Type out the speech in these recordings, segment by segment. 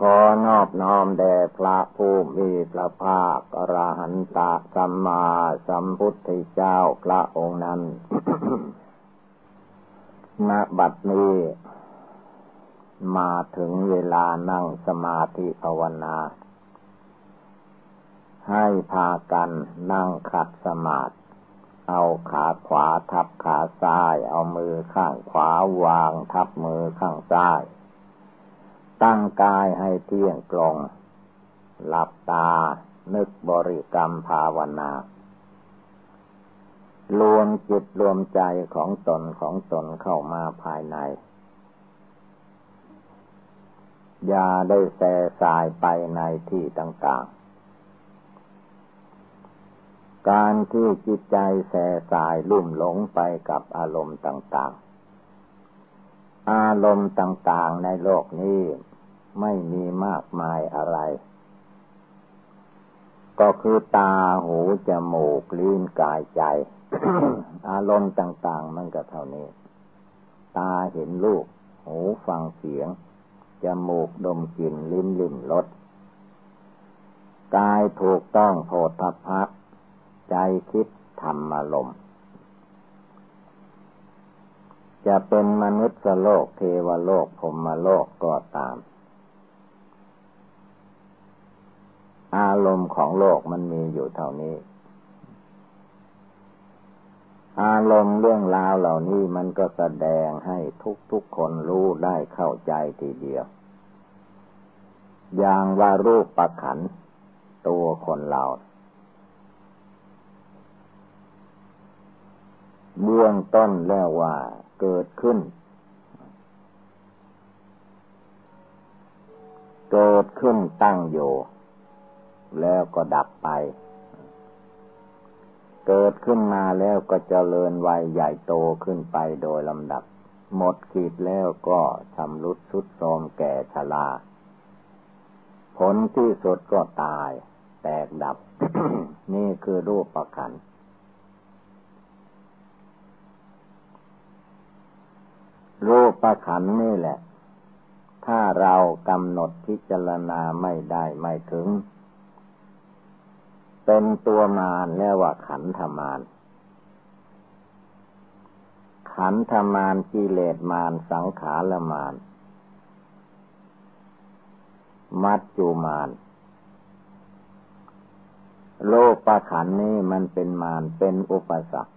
ขอนอบน้อมแด่พระผู้มีพระภาคอรหันตสัมมาสัมพุทธเจ้าพระองค์นั้น ณ บัดนี้ มาถึงเวลานั่งสมาธิภาวนา ให้พากันนั่งขัดสมาธิเอาขาขวาทับขาซ้าย เอามือข้างขวาวางทับมือข้างซ้าย ตั้งกายให้เที่ยงตรง หลับตา นึกบริกรรมภาวนารวมจิตรวมใจของตนของตนเข้ามาภายใน อย่าได้แส่สายไปในที่ต่างๆ การที่จิตใจแส่สายลุ่มหลงไปกับอารมณ์ต่างๆ อารมณ์ต่างๆในโลกนี้ ไม่มีมากมายอะไร ก็คือตาหูจมูกลิ้นกายใจ อารมณ์ต่าง ๆ มันก็เท่านี้ ตาเห็นรูปหูฟังเสียง จมูกดมกลิ่นลิ้นลิ้มรสกายถูกต้องโพธพะใจคิดธรรมอารมณ์จะเป็นมนุษย์โลกเทวโลกพรมโลกก็ตาม อารมณ์ของโลกมันมีอยู่เท่านี้ อารมณ์เรื่องราวเหล่านี้มันก็แสดงให้ทุกทุกคนรู้ได้เข้าใจทีเดียว อย่างว่ารูปประขัน ตัวคนเราเบื้องต้นแล้วว่าเกิดขึ้น เกิดขึ้นตั้งอยู่ แล้วก็ดับไป เกิดขึ้นมาแล้วก็เจริญวัยใหญ่โตขึ้นไปโดยลำดับ หมดขีดแล้วก็ชำรุดสุดโทรมแก่ชราผลที่สุดก็ตาย แตกดับ นี่คือรูปประคันรูปประขันนี่แหละ ถ้าเรากำหนดพิจารณาไม่ได้ไม่ถึง เป็นตัวมารเรียกว่าขันธมารขันธมารกิเลสมารสังขารมารมัจจุมารโลกประขันนี้มันเป็นมารเป็นอุปสรรค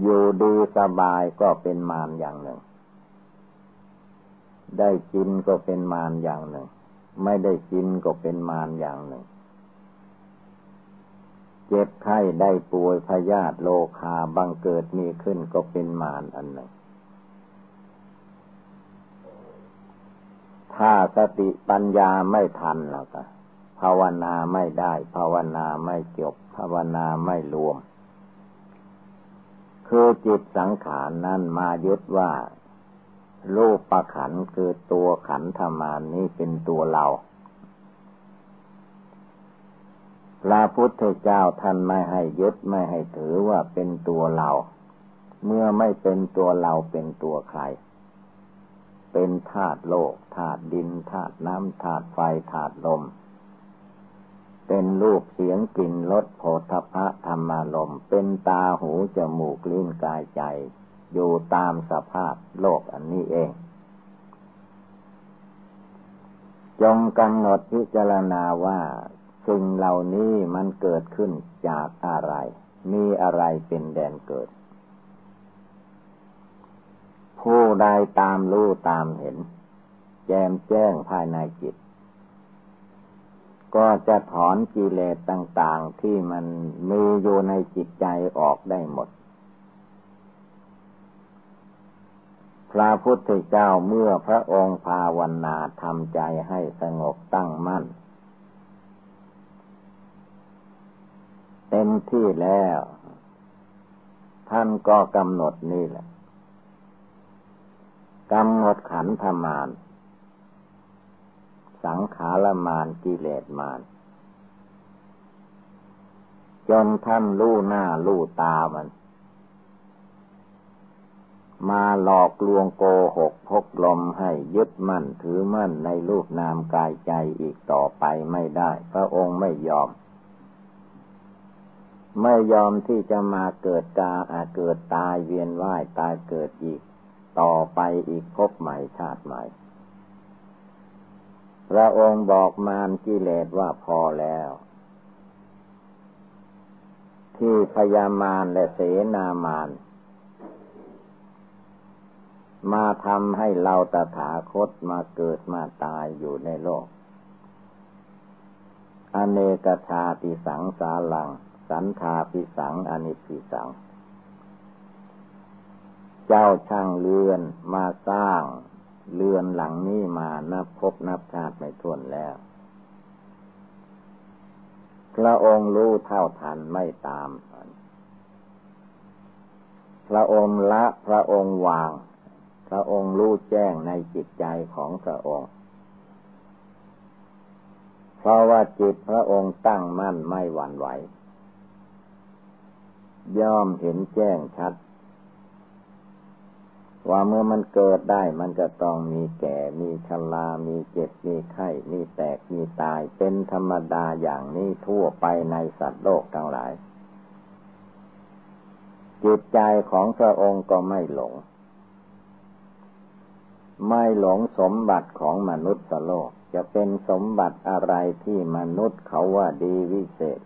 อยู่ดีสบายก็เป็นมารอย่างหนึ่ง ได้กินก็เป็นมารอย่างหนึ่ง ไม่ได้กินก็เป็นมารอย่างหนึ่ง เจ็บไข้ได้ป่วยพยาธิโลคาบังเกิดมีขึ้นก็เป็นมารอันหนึ่ง ถ้าสติปัญญาไม่ทันแล้วก็ภาวนาไม่ได้ ภาวนาไม่จบ ภาวนาไม่รวม คือจิตสังขารนั้นมายึดว่า รูปประขันคือตัวขันธมานนี้เป็นตัวเรา พระพุทธเจ้าท่านไม่ให้ยึดไม่ให้ถือว่าเป็นตัวเรา เมื่อไม่เป็นตัวเราเป็นตัวใคร เป็นธาตุโลกธาตุดินธาตุน้ำธาตุไฟธาตุลม เป็นรูปเสียงกลิ่นรสโผฏฐะธรรมารมเป็นตาหูจมูกลิ้นกายใจ อยู่ตามสภาพโลกอันนี้เอง จงกำหนดพิจารณาว่า สิ่งเหล่านี้มันเกิดขึ้นจากอะไร มีอะไรเป็นแดนเกิด ผู้ใดตามรู้ตามเห็น แจมแจ้งภายในจิตก็จะถอนกิเลสต่าง ๆ ที่มันมีอยู่ในจิตใจออกได้หมด พระพุทธเจ้าเมื่อพระองค์ภาวนาทำใจให้สงบตั้งมั่น เต็มที่แล้ว ท่านก็กำหนดนี่แหละกำหนดขันธมาน สังขารมานกิเลสมาน จนท่านรู้หน้ารู้ตามัน มาหลอกลวงโกหกพกลมให้ยึดมั่นถือมั่นในรูปนามกายใจอีกต่อไปไม่ได้ พระองค์ไม่ยอม ไม่ยอมที่จะมาเกิดกาอาเกิดตายเวียนว่ายตายเกิดอีก ต่อไปอีกพบใหม่ชาติใหม่ พระองค์บอกมารกิเลสว่าพอแล้วที่พยามารและเสนามาร มาทำให้เราตถาคตมาเกิดมาตายอยู่ในโลก อเนกชาติสังสาลัง สันทาปิสังอนิพิสัง เจ้าช่างเรือนมาสร้างเรือนหลังนี้มานับพบนับชาติไม่ท้วนแล้ว พระองค์รู้เท่าทันไม่ตาม พระองค์ละพระองค์วาง ระองค์รู้แจ้งในจิตใจของพระองค์ เพราะว่าจิตพระองค์ตั้งมั่นไม่หวั่นไหว ย่อมเห็นแจ้งชัด ว่าเมื่อมันเกิดได้มันก็ต้องมีแก่ มีชรามีเจ็บ มีไข้ มีแตก มีตาย เป็นธรรมดาอย่างนี้ทั่วไปในสัตว์โลกทั้งหลาย จิตใจของพระองค์ก็ไม่หลง ไม่หลงสมบัติของมนุษย์โลก จะเป็นสมบัติอะไรที่มนุษย์เขาว่าดีวิเศษ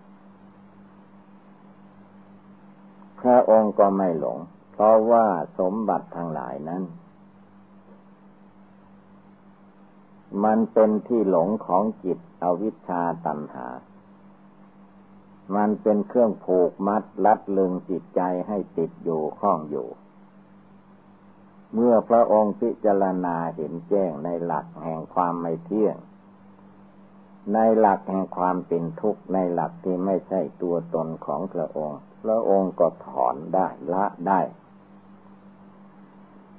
พระองค์ก็ไม่หลง เพราะว่าสมบัติทั้งหลายนั้น มันเป็นที่หลงของจิตอวิชชาตัณหา มันเป็นเครื่องผูกมัดลัดลึงจิตใจให้ติดอยู่ข้องอยู่ เมื่อพระองค์พิจารณาเห็นแจ้งในหลักแห่งความไม่เที่ยง ในหลักแห่งความเป็นทุกข์ในหลักที่ไม่ใช่ตัวตนของพระองค์ พระองค์ก็ถอนได้ละได้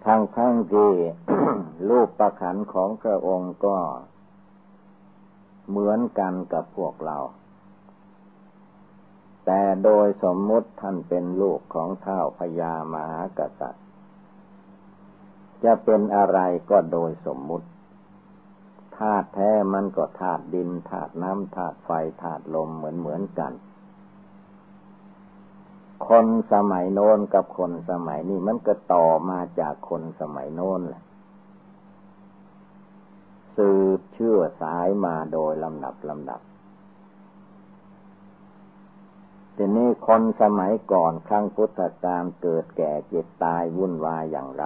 ทั้งทั้งที่รูปประขันของพระองค์ก็เหมือนกันกับพวกเรา แต่โดยสมมุติท่านเป็นลูกของเท่าพญามหากษัตริย์ จะเป็นอะไรก็โดยสมมุติธาตุแท้มันก็ธาตุดินธาตุน้ำธาตุไฟธาตุลมเหมือนเหมือนกัน คนสมัยโน้นกับคนสมัยนี้มันก็ต่อมาจากคนสมัยโน้นแหละสืบเชื่อสายมาโดยลำดับลำดับทีนี้คนสมัยก่อนครั้งพุทธกาลเกิดแก่เจ็บตายวุ่นวายอย่างไร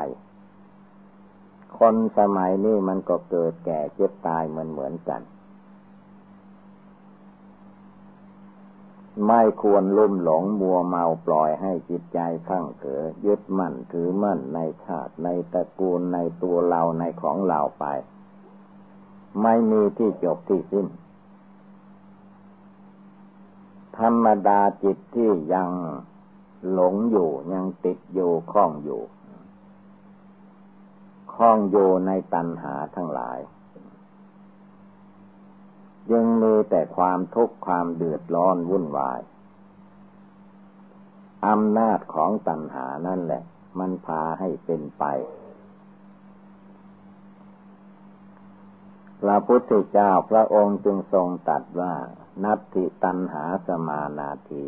คนสมัยนี้มันก็เกิดแก่เจ็บตายเหมือนเหมือนกัน ไม่ควรลุ่มหลงมัวเมาปล่อยให้จิตใจข้างเกิดยึดมั่นถือมั่นในชาติในตระกูลในตัวเราในของเราไป ไม่มีที่จบที่สิ้น ธรรมดาจิตที่ยังหลงอยู่ยังติดอยู่คล้องอยู่ คล้องอยู่ในตัณหาทั้งหลาย ยังมีแต่ความทุกข์ความเดือดร้อนวุ่นวายอำนาจของตัณหานั่นแหละ มันพาให้เป็นไปพระพุทธเจ้าพระองค์จึงทรงตัดว่า นัตติตัณหาสมานาที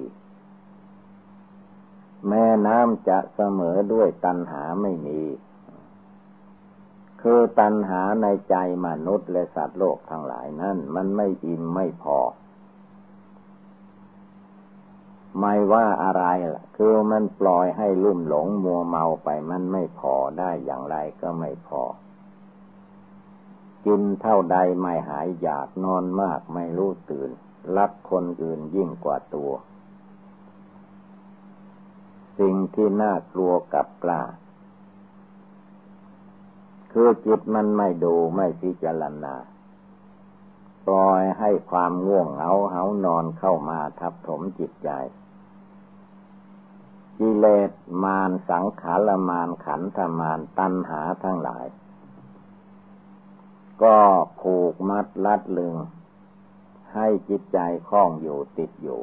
แม่น้ำจะเสมอด้วยตัณหาไม่มี คือตัณหาในใจมนุษย์และสัตว์โลกทั้งหลายนั้นมันไม่อิ่มไม่พอ ไม่ว่าอะไรล่ะ คือมันปล่อยให้ลุ่มหลงมัวเมาไปมันไม่พอได้อย่างไรก็ไม่พอ กินเท่าใดไม่หายอยากนอนมากไม่รู้ตื่น รักคนอื่นยิ่งกว่าตัว สิ่งที่น่ากลัวกับกล้า คือจิตมันไม่ดูไม่พิจารณาปล่อยให้ความง่วงเหงาเหานอนเข้ามาทับถมจิตใจ กิเลสมารสังขารมารขันธมารตัณหาทั้งหลาย ก็ผูกมัดลัดลึง ให้จิตใจคล้องอยู่ติดอยู่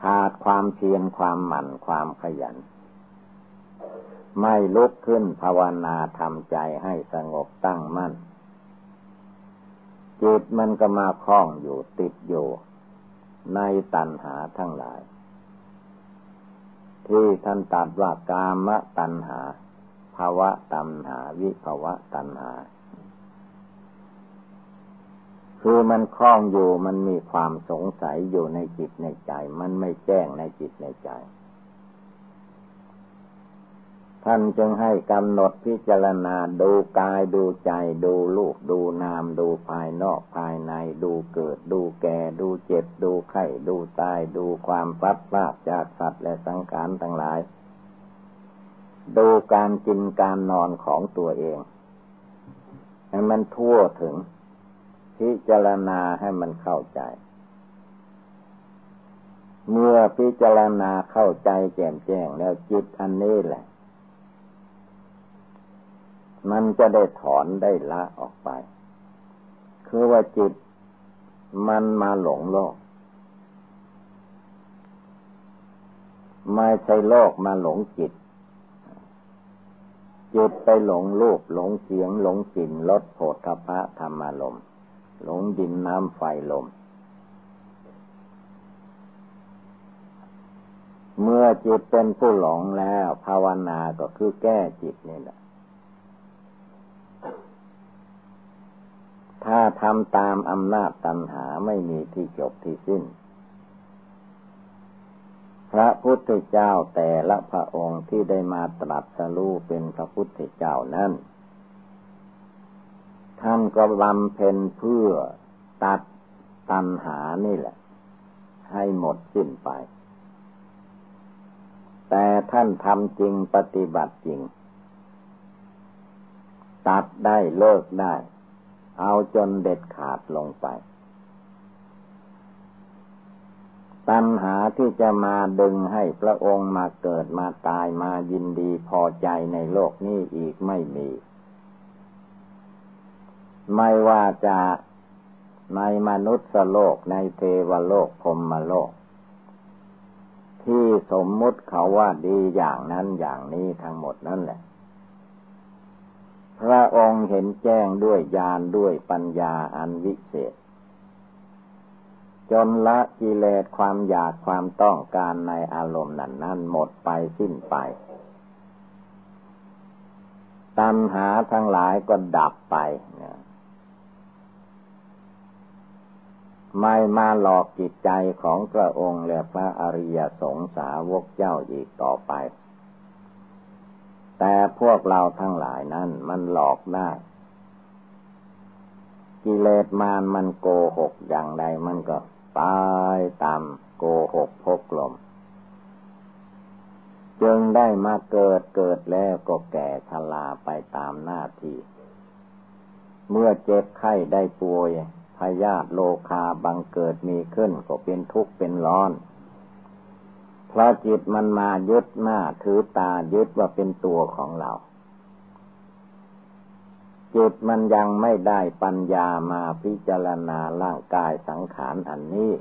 ขาดความเพียรความหมั่นความขยัน ไม่ลุกขึ้นภาวนาทำใจให้สงบตั้งมั่น จิตมันก็มาคล้องอยู่ติดอยู่ ในตัณหาทั้งหลาย ที่ท่านตัดว่ากามตัณหาภาวะตัณหา วิภาวะตัณหา คือมันคล้องอยู่มันมีความสงสัยอยู่ในจิตในใจ มันไม่แจ้งในจิตในใจ ท่านจึงให้กำหนดพิจารณาดูกายดูใจ ดูลูกดูนาม ดูภายนอกภายใน ดูเกิด ดูแก่ ดูเจ็บ ดูไข้ ดูตาย ดูความพัดพลาดจากสัตว์และสังขารทั้งหลาย ดูการกินการนอนของตัวเองให้มันทั่วถึง พิจารณาให้มันเข้าใจ เมื่อพิจารณาเข้าใจแจ่มแจ้งแล้วจิตอันนี้แหละ มันจะได้ถอนได้ละออกไป คือว่าจิตมันมาหลงโลก ไม่ใช่โลกมาหลงจิต จิตไปหลงรูปหลงเสียง หลงกลิ่นรสโผฏฐพะธรรมารมหลงดินน้ำไฟลม เมื่อจิตเป็นผู้หลงแล้ว ภาวนาก็คือแก้จิตนี่แหละ ถ้าทำตามอำนาจตัณหาไม่มีที่จบที่สิ้น พระพุทธเจ้าแต่ละพระองค์ที่ได้มาตรัสรู้เป็นพระพุทธเจ้านั้น ท่านก็บำเพ็ญเพื่อตัดตัณหานี่แหละ ให้หมดสิ้นไป แต่ท่านทำจริงปฏิบัติจริง ตัดได้เลิกได้ เอาจนเด็ดขาดลงไป ตัณหาที่จะมาดึงให้พระองค์มาเกิดมาตายมายินดีพอใจในโลกนี้อีกไม่มี ไม่ว่าจะในมนุษย์โลกในเทวโลกพรมโลก ที่สมมุติเขาว่าดีอย่างนั้นอย่างนี้ทั้งหมดนั่นแหละ พระองค์เห็นแจ้งด้วยญาณด้วยปัญญาอันวิเศษ จนละกิเลสความอยากความต้องการในอารมณ์นั้นนั้นหมดไปสิ้นไป ตัณหาทั้งหลายก็ดับไปไม่มาหลอกจิตใจของพระองค์และพระอริยสงสาวกเจ้าอีกต่อไป แต่พวกเราทั้งหลายนั้นมันหลอกได้ กิเลสมารมันโกหกอย่างใดมันก็ตายตามโกหกพกลม จึงได้มาเกิดเกิดแล้วก็แก่ชราไปตามหน้าที่ เมื่อเจ็บไข้ได้ป่วยพยาธิโลคาบังเกิดมีขึ้นก็เป็นทุกข์เป็นร้อน เพราะจิตมันมายึดหน้าถือตายึดว่าเป็นตัวของเรา จิตมันยังไม่ได้ปัญญามาพิจารณาร่างกายสังขารอันนี้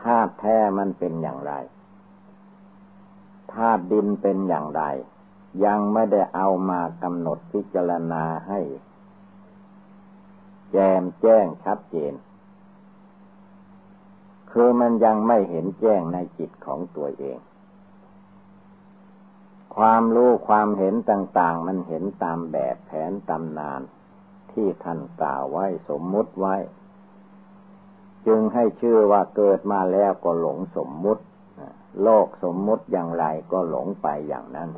ธาตุแท้มันเป็นอย่างไรธาตุดินเป็นอย่างไร ยังไม่ได้เอามากำหนดพิจารณาให้ แจมแจ้งชัดเจน คือมันยังไม่เห็นแจ้งในจิตของตัวเอง ความรู้ความเห็นต่างๆ มันเห็นตามแบบแผนตำนานที่ท่านกล่าวไว้สมมุติไว้ จึงให้ชื่อว่าเกิดมาแล้วก็หลงสมมุติ โลกสมมุติอย่างไรก็หลงไปอย่างนั้น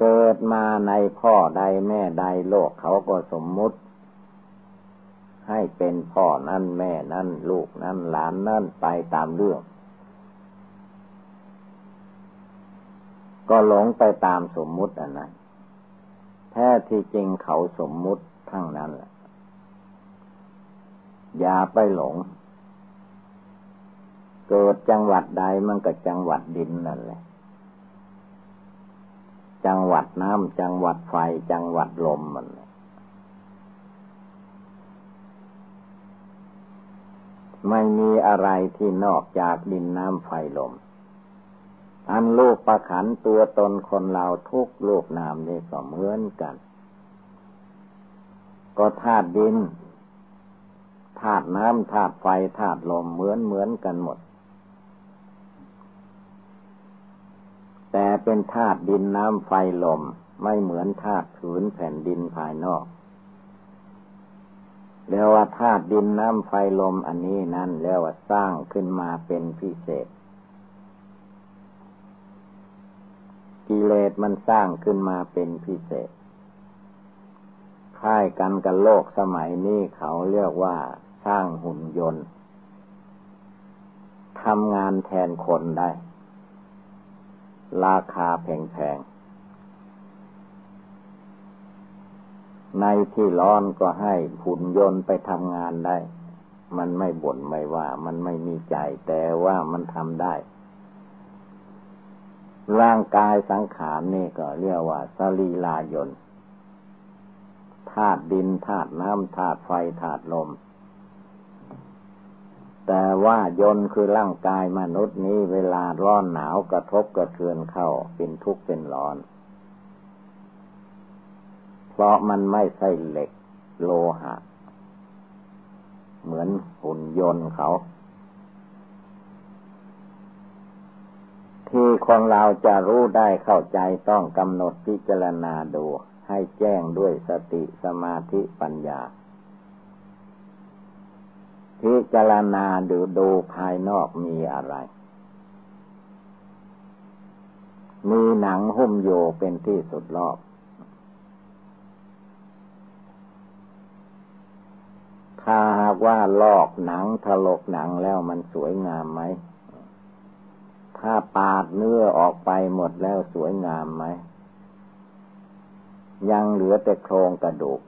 เกิดมาในพ่อใดแม่ใดโลกเขาก็สมมุติ ให้เป็นพ่อนั่นแม่นั่นลูกนั่นหลานนั่นไปตามเรื่อง ก็หลงไปตามสมมุติอันนั้นแท้ที่จริงเขาสมมุติทั้งนั้นแหละอย่าไปหลง เกิดจังหวัดใดมันก็จังหวัดดินนั่นแหละ จังหวัดน้ำจังหวัดไฟจังหวัดลมมัน ไม่มีอะไรที่นอกจากดินน้ำไฟลม อันลูกประขันตัวตนคนเราทุกลูกนามนี่ก็เหมือนกัน ก็ธาตุดินธาตุน้ำธาตุไฟธาตุลมเหมือนเหมือนกันหมด แต่เป็นธาตุดินน้ำไฟลมไม่เหมือนธาตุผืนแผ่นดินภายนอก เรียกว่าธาตุดินน้ำไฟลมอันนี้นั่นเรียกว่าสร้างขึ้นมาเป็นพิเศษ กิเลสมันสร้างขึ้นมาเป็นพิเศษค่ายกันกับโลกสมัยนี้เขาเรียกว่าสร้างหุ่นยนต์ทำงานแทนคนได้ ราคาแพงๆ ในที่ร้อนก็ให้หุ่นยนต์ไปทำงานได้ มันไม่บ่นไม่ว่า มันไม่มีใจแต่ว่ามันทำได้ ร่างกายสังขารนี่ก็เรียกว่าสรีลายนธาตุดินธาตุน้ำธาตุไฟธาตุลม แต่ว่ายนคือร่างกายมนุษย์นี้เวลาร้อนหนาวกระทบกระเทือนเข้าเป็นทุกข์เป็นร้อน เพราะมันไม่ใช่เหล็กโลหะ เหมือนหุ่นยนต์เขา ที่คนเราจะรู้ได้เข้าใจต้องกำหนดพิจารณาดูให้แจ้งด้วยสติสมาธิปัญญา พิจารณาดูดูภายนอกมีอะไร มีหนังหุ้มโยเป็นที่สุดรอบ ถ้าหากว่าลอกหนังถลกหนังแล้วมันสวยงามไหม ถ้าปาดเนื้อออกไปหมดแล้วสวยงามไหม ยังเหลือแต่โครงกระดูก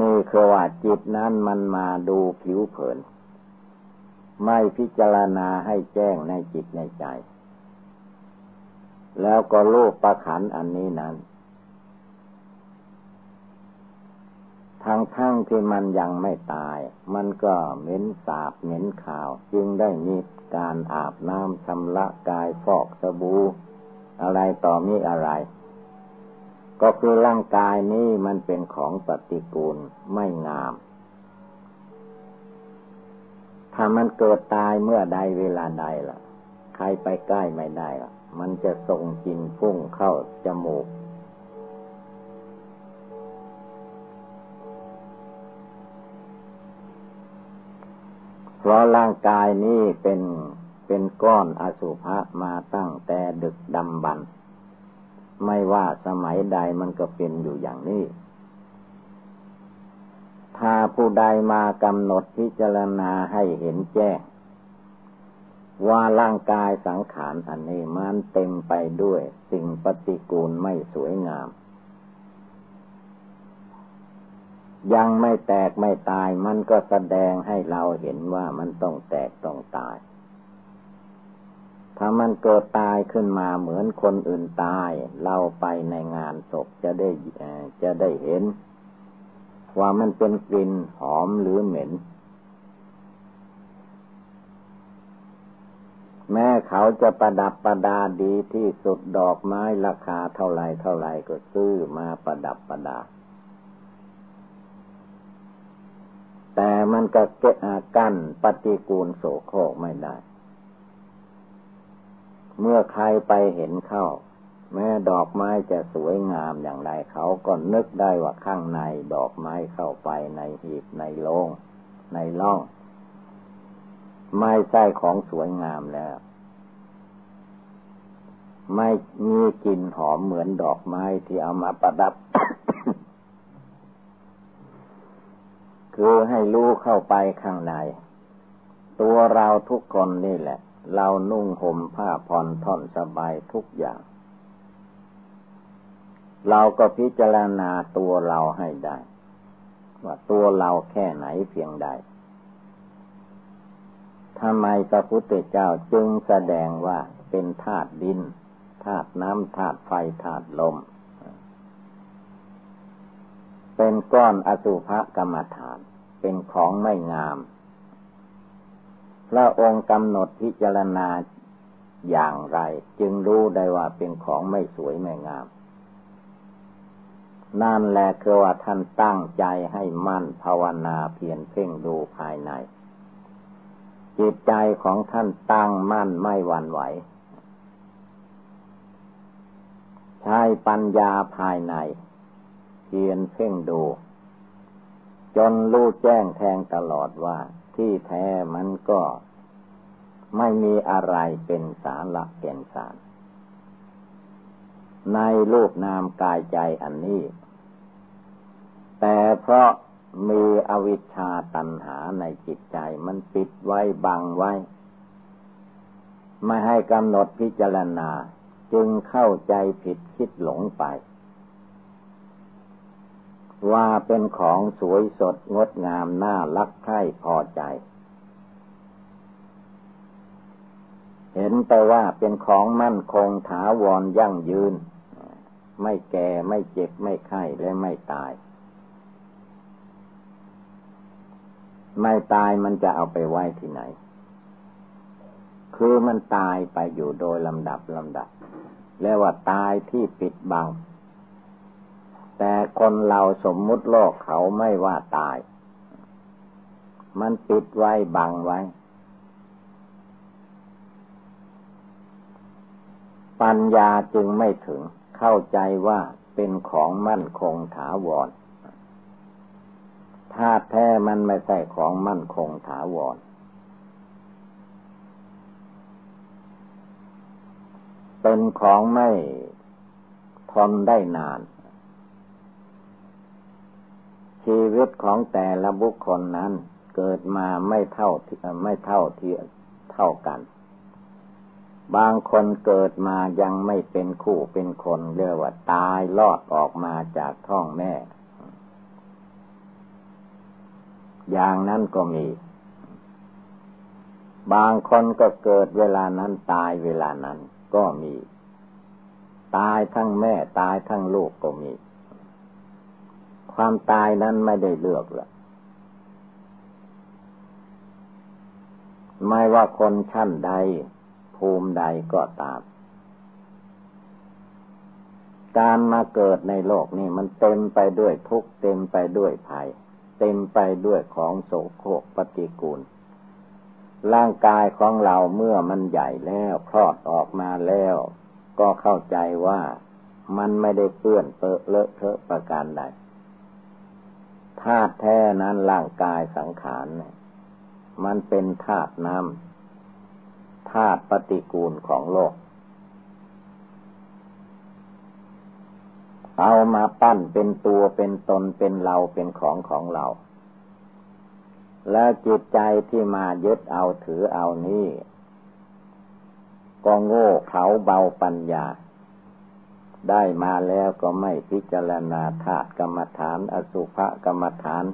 นี่คือว่าจิตนั้นมันมาดูผิวเผิน ไม่พิจารณาให้แจ้งในจิตในใจ แล้วก็โลกประขันอันนี้นั้น ทั้งทั้งที่มันยังไม่ตาย มันก็เหม็นสาบเหม็นขาว จึงได้มีการอาบน้ำชำระกายฟอกสบู่อะไรต่อมีอะไร ก็คือร่างกายนี้มันเป็นของปฏิกูลไม่งาม ถ้ามันเกิดตายเมื่อใดเวลาใดล่ะ ใครไปใกล้ไม่ได้ล่ะ มันจะส่งกินพุ่งเข้าจมูก เพราะร่างกายนี้เป็นเป็นก้อนอสุภะมาตั้งแต่ดึกดำบรรไม่ว่าสมัยใดมันก็เป็นอยู่อย่างนี้ ถ้าผู้ใดมากำหนดพิจารณาให้เห็นแจ้งว่าร่างกายสังขารอันนี้มันเต็มไปด้วยสิ่งปฏิกูลไม่สวยงาม ยังไม่แตกไม่ตาย มันก็แสดงให้เราเห็นว่ามันต้องแตกต้องตาย ถ้ามันเกิดตายขึ้นมาเหมือนคนอื่นตาย เราไปในงานศพจะได้จะได้เห็น ว่ามันเป็นกลิ่นหอมหรือเหม็น แม้เขาจะประดับประดาดีที่สุดดอกไม้ราคาเท่าไรเท่าไรก็ซื้อมาประดับประดาแต่ มันก็เกะกั้นปฏิกูลโสโครกไม่ได้ เมื่อใครไปเห็นเข้า แม้ดอกไม้จะสวยงามอย่างไรเขาก็นึกได้ว่าข้างในดอกไม้เข้าไปในหีบในโลง ในล่อง ไม่ใช่ของสวยงามแล้ว ไม่มีกลิ่นหอมเหมือนดอกไม้ที่เอามาประดับ คือให้รู้เข้าไปข้างใน ตัวเราทุกคนนี่แหละ เรานุ่งห่มผ้าผ่อนท่อนสบายทุกอย่าง เราก็พิจารณาตัวเราให้ได้ ว่าตัวเราแค่ไหนเพียงใดทำไมพระพุทธเจ้าจึงแสดงว่าเป็นธาตุดินธาตุน้ำธาตุไฟธาตุลม เป็นก้อนอสุภกรรมฐาน เป็นของไม่งาม พระองค์กำหนดพิจารณาอย่างไร จึงรู้ได้ว่าเป็นของไม่สวยไม่งาม นั่นแหละคือว่าท่านตั้งใจให้มั่นภาวนาเพียรเพ่งดูภายใน จิตใจของท่านตั้งมั่นไม่หวั่นไหวใช้ปัญญาภายใน เพียนเพ่งดู จนรู้แจ้งแทงตลอดว่า ที่แท้มันก็ไม่มีอะไรเป็นสารหลักเก่นสาร ในรูปนามกายใจอันนี้ แต่เพราะมีอวิชชาตัณหาในจิตใจมันปิดไว้บังไว้ ไม่ให้กำหนดพิจารณาจึงเข้าใจผิดคิดหลงไป ว่าเป็นของสวยสดงดงามน่ารักใคร่พอใจ เห็นแต่ว่าเป็นของมั่นคงถาวรยั่งยืน ไม่แก่ไม่เจ็บไม่ไข้และไม่ตาย ไม่ตายมันจะเอาไปไว้ที่ไหน คือมันตายไปอยู่โดยลำดับลำดับเรียกว่าตายที่ปิดบัง แต่คนเราสมมุติโลกเขาไม่ว่าตาย มันปิดไว้บังไว้ ปัญญาจึงไม่ถึง เข้าใจว่าเป็นของมั่นคงถาวรธาตุแท้มันไม่ใช่ของมั่นคงถาวรเป็นของไม่ทนได้นาน ชีวิตของแต่ละบุคคลนั้น เกิดมาไม่เท่าไม่เท่าที่เท่ากัน บางคนเกิดมายังไม่เป็นคู่เป็นคนเรียกว่าตายลอดออกมาจากท้องแม่ อย่างนั้นก็มี บางคนก็เกิดเวลานั้นตายเวลานั้นก็มี ตายทั้งแม่ตายทั้งลูกก็มี ความตายนั้นไม่ได้เลือกละไม่ว่าคนชั้นใด ภูมิใดก็ตาม การมาเกิดในโลกนี้มันเต็มไปด้วยทุกข์เต็มไปด้วยภัย เต็มไปด้วยของโสโครกปฏิกูล ร่างกายของเราเมื่อมันใหญ่แล้วคลอดออกมาแล้ว ก็เข้าใจว่ามันไม่ได้เปื้อนเปอะเลอะเทอะประการใด ธาตุแท้นั้นร่างกายสังขารเนี่ยมันเป็นธาตุน้ำธาตุปฏิกูลของโลก เอามาปั้นเป็นตัวเป็นตนเป็นเราเป็นของของเรา แล้วจิตใจที่มายึดเอาถือเอานี้ก็โง่เขาเบาปัญญา ได้มาแล้วก็ไม่พิจารณาธาตุกรรมฐาน อสุภกรรมฐาน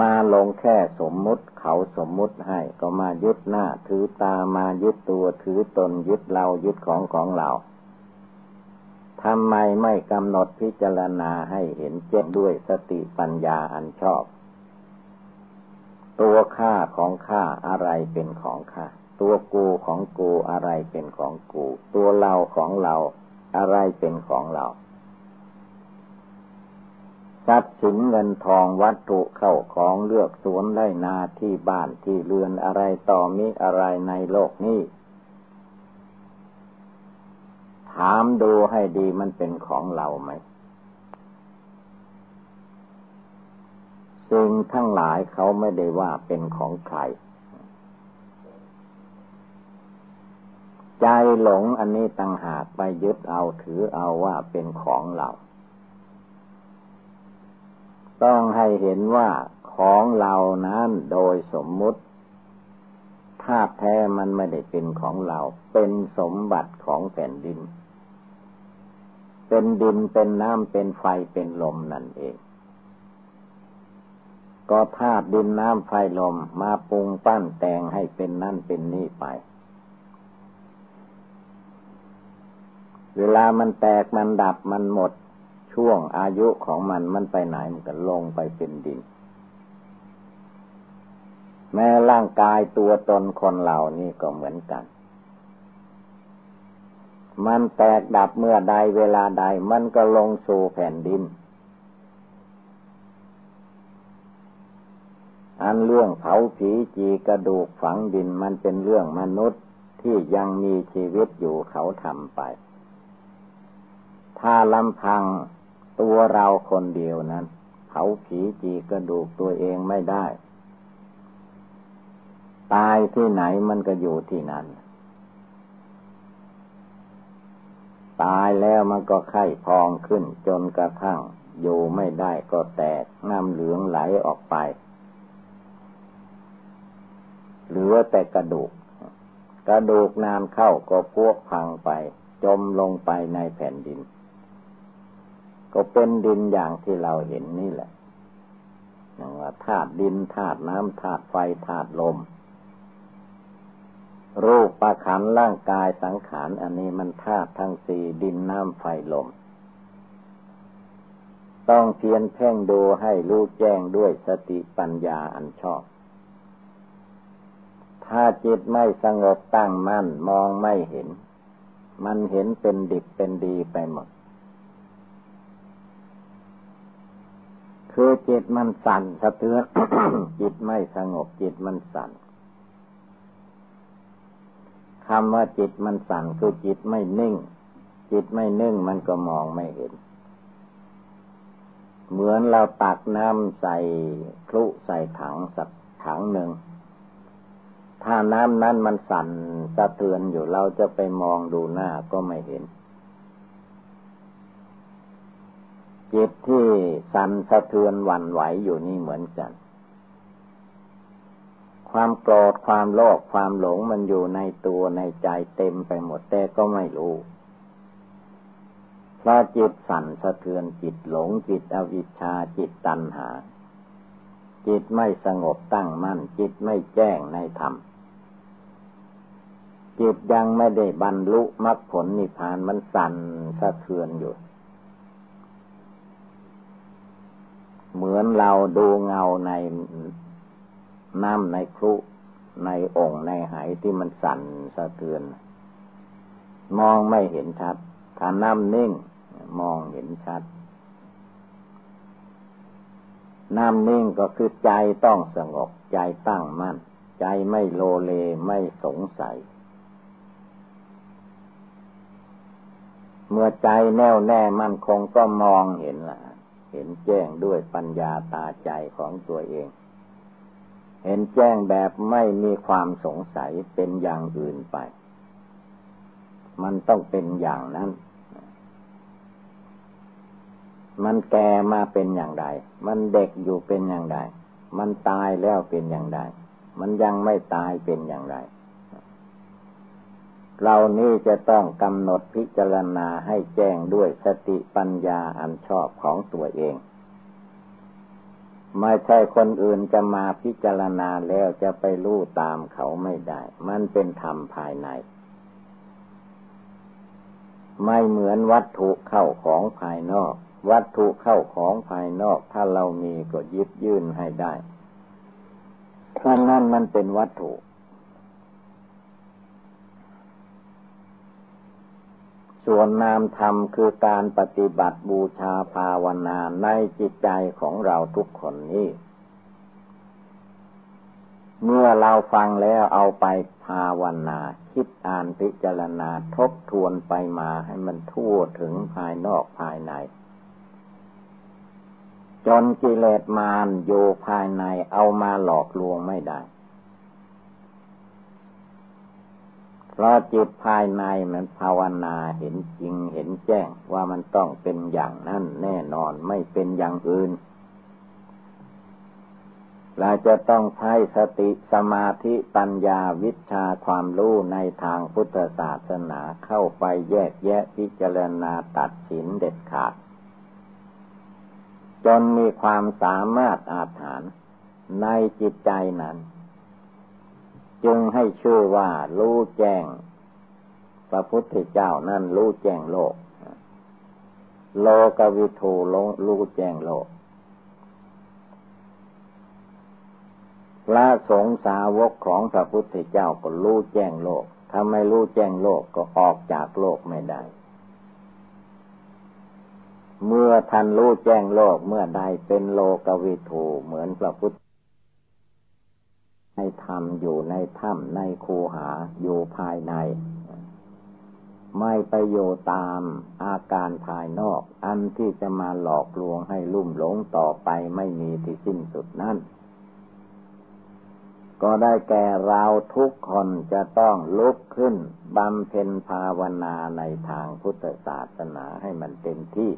มาลงแค่สมมุติเขาสมมุติให้ก็มายึดหน้า ถือตามายึดตัวถือตนยึดเรายึดของของเราทำไมไม่กำหนดพิจารณาให้เห็นเจ็ดด้วยสติปัญญาอันชอบ ตัวข้าของข้าอะไรเป็นของข้า ตัวกูของกูอะไรเป็นของกู ตัวเราของเราอะไรเป็นของเราทรัพย์สินเงินทองวัตถุเข้าของเลือกสวนได้นาที่บ้านที่เรือนอะไรต่อมีอะไรในโลกนี้ ถามดูให้ดีมันเป็นของเราไหมสิ่งทั้งหลายเขาไม่ได้ว่าเป็นของใคร ใจหลงอันนี้ต่างหากไปยึดเอาถือเอาว่าเป็นของเรา ต้องให้เห็นว่าขของเรานั้นโดยสมมุติธาตุแท้มันไม่ได้เป็นของเรา เป็นสมบัติของแผ่นดิน เป็นดินเป็นน้ำเป็นไฟเป็นลมนั่นเอง ก็ธาตุดินน้ำไฟลมมาปรุงปั้นแต่งให้เป็นนั่นเป็นนี่ไป เวลามันแตกมันดับมันหมดช่วงอายุของมันมันไปไหนมันก็ลงไปเป็นดิน แม้ร่างกายตัวตนคนเหล่านี้ก็เหมือนกัน มันแตกดับเมื่อใดเวลาใดมันก็ลงสู่แผ่นดิน อันเรื่องเผาผีจีกระดูกฝังดินมันเป็นเรื่องมนุษย์ที่ยังมีชีวิตอยู่เขาทำไป ถ้าลำพังตัวเราคนเดียวนั้น เผาผีจีกระดูกตัวเองไม่ได้ ตายที่ไหนมันก็อยู่ที่นั้น ตายแล้วมันก็ไข้พองขึ้นจนกระทั่ง อยู่ไม่ได้ก็แตกน้ำเหลืองไหลออกไป เหลือแต่กระดูก กระดูกนานเข้าก็พวกพังไป จมลงไปในแผ่นดิน ก็เป็นดินอย่างที่เราเห็นนี่แหละอย่างว่าธาตุดินธาตุน้ำธาตุไฟธาตุลม รูปประขันร่างกายสังขารอันนี้มันธาตุทั้งสี่ดินน้ำไฟลม ต้องเพียนเพ่งดูให้รู้แจ้งด้วยสติปัญญาอันชอบ ถ้าจิตไม่สงบตั้งมั่นมองไม่เห็น มันเห็นเป็นดิบเป็นดีไปหมด คือจิตมันสั่นสะเทือนจิตไม่สงบจิตมันสั่นคำว่าจิตมันสั่นคือจิตไม่นิ่ง จิตไม่นิ่งมันก็มองไม่เห็น เหมือนเราตักน้ำใส่คลุใส่ถังสักถังหนึ่ง ถ้าน้ำนั้นมันสั่นสะเทือนอยู่เราจะไปมองดูหน้าก็ไม่เห็น จิตที่สั่นสะเทือนหวั่นไหวอยู่นี่เหมือนกัน ความโกรธความโลภความหลงมันอยู่ในตัวในใจเต็มไปหมดแต่ก็ไม่รู้เพราะจิตสั่นสะเทือนจิตหลงจิตอวิชชาจิตตัณหา จิตไม่สงบตั้งมั่น จิตไม่แจ้งในธรรมจิตยังไม่ได้บรรลุมรรคผลนิพพานมันสั่นสะเทือนอยู่ เหมือนเราดูเงาในน้ำในครุในองค์ในหายที่มันสั่นสะเทือน มองไม่เห็นชัด ถ้าน้ำนิ่ง มองเห็นชัด น้ำนิ่งก็คือใจต้องสงบใจตั้งมั่น ใจไม่โลเลไม่สงสัย เมื่อใจแน่วแน่มั่นคงก็มองเห็นละ เห็นแจ้งด้วยปัญญาตาใจของตัวเอง เห็นแจ้งแบบไม่มีความสงสัยเป็นอย่างอื่นไป มันต้องเป็นอย่างนั้น มันแก่มาเป็นอย่างไรมันเด็กอยู่เป็นอย่างไรมันตายแล้วเป็นอย่างไรมันยังไม่ตายเป็นอย่างไร เรานี่จะต้องกำหนดพิจารณาให้แจ้งด้วยสติปัญญาอันชอบของตัวเอง ไม่ใช่คนอื่นจะมาพิจารณาแล้วจะไปรู้ตามเขาไม่ได้ มันเป็นธรรมภายใน ไม่เหมือนวัตถุเข้าของภายนอก วัตถุเข้าของภายนอก ถ้าเรามีก็ยิบยื่นให้ได้เพราะนั้นมันเป็นวัตถุ ส่วนนามธรรมคือการปฏิบัติบูชาภาวนาในจิตใจของเราทุกคนนี้ เมื่อเราฟังแล้วเอาไปภาวนา คิดอ่านพิจารณาทบทวนไปมาให้มันทั่วถึงภายนอกภายใน จนกิเลสมารโยภายในเอามาหลอกลวงไม่ได้ เพราะจิตภายในมันภาวนาเห็นจริงเห็นแจ้งว่ามันต้องเป็นอย่างนั้นแน่นอนไม่เป็นอย่างอื่น เราจะต้องใช้สติสมาธิปัญญาวิชาความรู้ในทางพุทธศาสนาเข้าไปแยกแยะพิจารณาตัดสินเด็ดขาด จนมีความสามารถอาถารในจิตใจนั้น จึงให้ชื่อว่ารู้แจ้งพระพุทธเจ้านั่นรู้แจ้งโลก โลกวิทูรู้แจ้งโลก พระสงฆ์สาวกของพระพุทธเจ้าก็รู้แจ้งโลก ถ้าไม่รู้แจ้งโลกก็ออกจากโลกไม่ได้ เมื่อท่านรู้แจ้งโลกเมื่อใดเป็นโลกวิถูเหมือนพระพุทธ ในธรรมอยู่ในถ้ำในคูหาอยู่ภายใน ไม่ไปโยตามอาการภายนอก อันที่จะมาหลอกลวงให้ลุ่มหลงต่อไปไม่มีที่สิ้นสุดนั่นก็ได้แก่เราทุกคนจะต้องลุกขึ้นบำเพ็ญภาวนาในทางพุทธศาสนาให้มันเต็มที่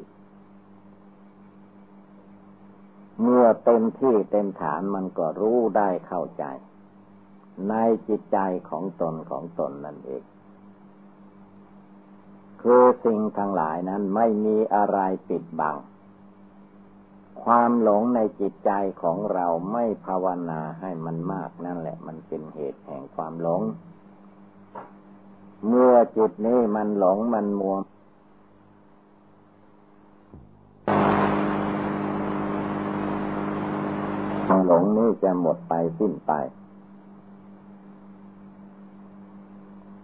เมื่อเต็มที่เต็มฐานมันก็รู้ได้เข้าใจ ในจิตใจของตนของตนนั่นเอง คือสิ่งทั้งหลายนั้นไม่มีอะไรปิดบัง ความหลงในจิตใจของเราไม่ภาวนาให้มันมากนั่นแหละ มันเป็นเหตุแห่งความหลง เมื่อจิตนี้มันหลงมันมัวความ หลงนี้จะหมดไปสิ้นไป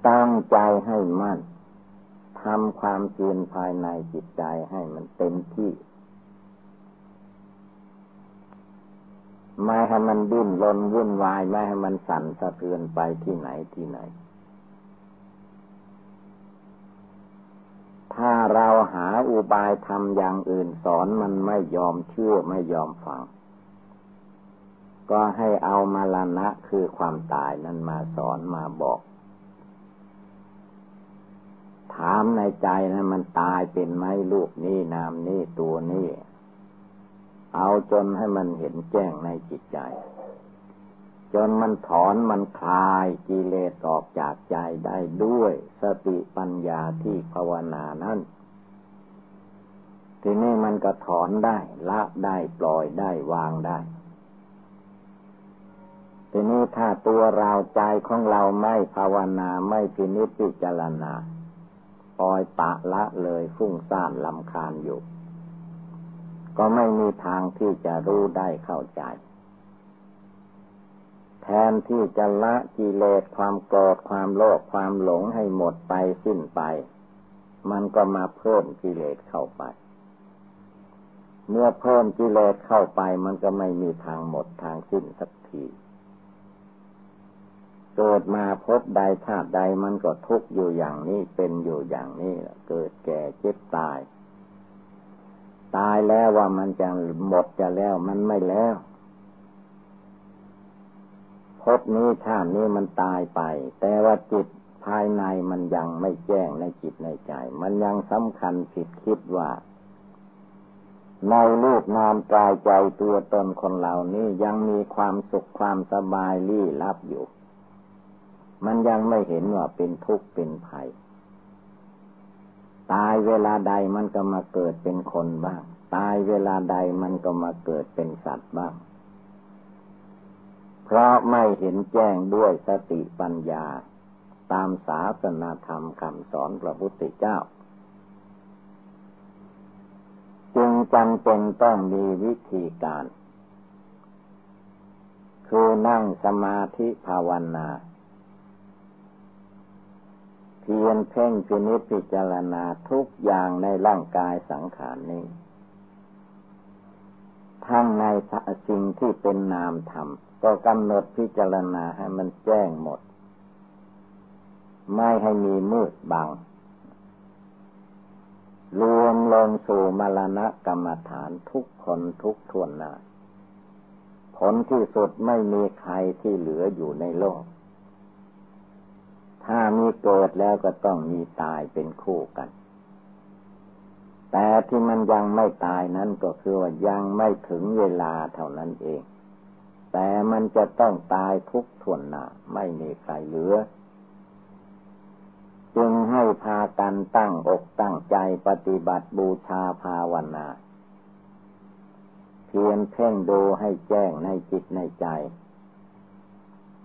ตั้งใจให้มั่นทำความเพียรภายในจิตใจให้มันเต็มที่ไม่ให้มันดิ้นรนวุ่นวายไม่ให้มันสั่นสะเทือนไปที่ไหนที่ไหน ถ้าเราหาอุบายทำอย่างอื่นสอนมันไม่ยอมเชื่อไม่ยอมฟัง ก็ให้เอามาลณะคือความตายนั้นมาสอนมาบอก ถามในใจนะมันตายเป็นไหมลูกนี่นามนี่ตัวนี่ เอาจนให้มันเห็นแจ้งในจิตใจ จนมันถอนมันคลายกิเลสออกจากใจได้ด้วยสติปัญญาที่ภาวนานั้นทีนี้มันก็ถอนได้ละได้ปล่อยได้วางได้ ทีนี้ถ้าตัวเราใจของเราไม่ภาวนาไม่พินิจพิจารณาปล่อยปะละเลยฟุ้งซ่านลำคาญอยู่ ก็ไม่มีทางที่จะรู้ได้เข้าใจแทนที่จะละกิเลสความโกรธความโลภความหลงให้หมดไปสิ้นไป มันก็มาเพิ่มกิเลสเข้าไป เมื่อเพิ่มกิเลสเข้าไปมันก็ไม่มีทางหมดทางสิ้นสักที เกิดมาพบใดชาติใดมันก็ทุกข์อยู่อย่างนี้เป็นอยู่อย่างนี้เกิดแก่เจ็บตาย ตายแล้วว่ามันจะหมดจะแล้วมันไม่แล้วพบนี้ชาตินี้มันตายไป แต่ว่าจิตภายในมันยังไม่แจ้งในจิตในใจ มันยังสำคัญผิดคิดว่า ในรูปนามกายใจตัวตนคนเหล่านี้ยังมีความสุขความสบายลี้ลับอยู่ มันยังไม่เห็นว่าเป็นทุกข์เป็นภัย ตายเวลาใดมันก็มาเกิดเป็นคนบ้าง ตายเวลาใดมันก็มาเกิดเป็นสัตว์บ้าง เพราะไม่เห็นแจ้งด้วยสติปัญญา ตามศาสนาธรรมคำสอนพระพุทธเจ้า จึงจำเป็นต้องมีวิธีการ คือนั่งสมาธิภาวนา พียนเพ่งพินิจพิจารณาทุกอย่างในร่างกายสังขารนี้ ทั้งในสิ่งที่เป็นนามธรรม ก็กำหนดพิจารณาให้มันแจ้งหมด ไม่ให้มีมืดบัง รวมลงสู่มรณะกรรมฐานทุกคนทุกทวนนาผลที่สุดไม่มีใครที่เหลืออยู่ในโลก ถ้ามีเกิดแล้วก็ต้องมีตายเป็นคู่กัน แต่ที่มันยังไม่ตายนั้นก็คือว่ายังไม่ถึงเวลาเท่านั้นเอง แต่มันจะต้องตายทุกทวนหนาไม่มีใครเหลือ จึงให้พากันตั้งอกตั้งใจปฏิบัติบูชาภาวนาเพียนเพ่งดูให้แจ้งในจิตในใจ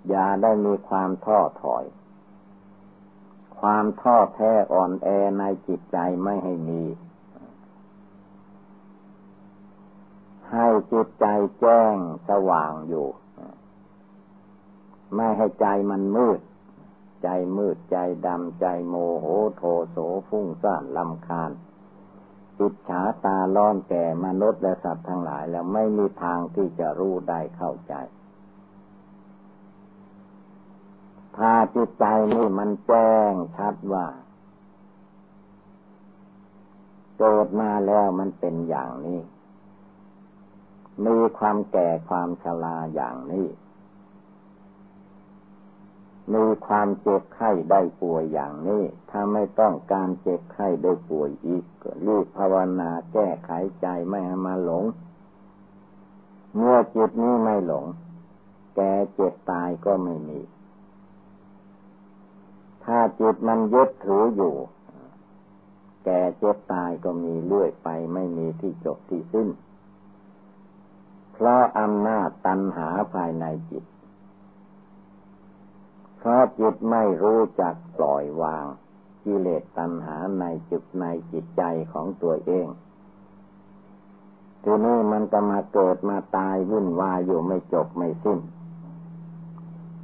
อย่าได้มีความท้อถอย ความท้อแท้อ่อนแอในจิตใจไม่ให้มี ให้จิตใจแจ้งสว่างอยู่ ไม่ให้ใจมันมืด ใจมืดใจดำใจโมโหโทโสฟุ้งซ่านลำคาญจิตฉาตาล้อนแก่มนุษย์และสัตว์ทั้งหลายแล้วไม่มีทางที่จะรู้ได้เข้าใจ ถ้าจิตใจนี่มันแจ้งชัดว่า เกิดมาแล้วมันเป็นอย่างนี้ มีความแก่ความชราอย่างนี้มีความเจ็บไข้ได้ป่วยอย่างนี้ ถ้าไม่ต้องการเจ็บไข้ได้ป่วยอีกก็รีบภาวนาแก้ไขใจไม่ให้มาหลง เมื่อจิตนี้ไม่หลง แก่เจ็บตายก็ไม่มี ถ้าจิตมันยึดถืออยู่ แก่เจ็บตายก็มีเรื่อยไปไม่มีที่จบที่สิ้น เพราะอำนาจตัณหาภายในจิต เพราะจิตไม่รู้จักปล่อยวางกิเลสตัณหาในจิตในจิตใจของตัวเอง ทีนี้มันก็มาเกิดมาตายวุ่นวายอยู่ไม่จบไม่สิ้น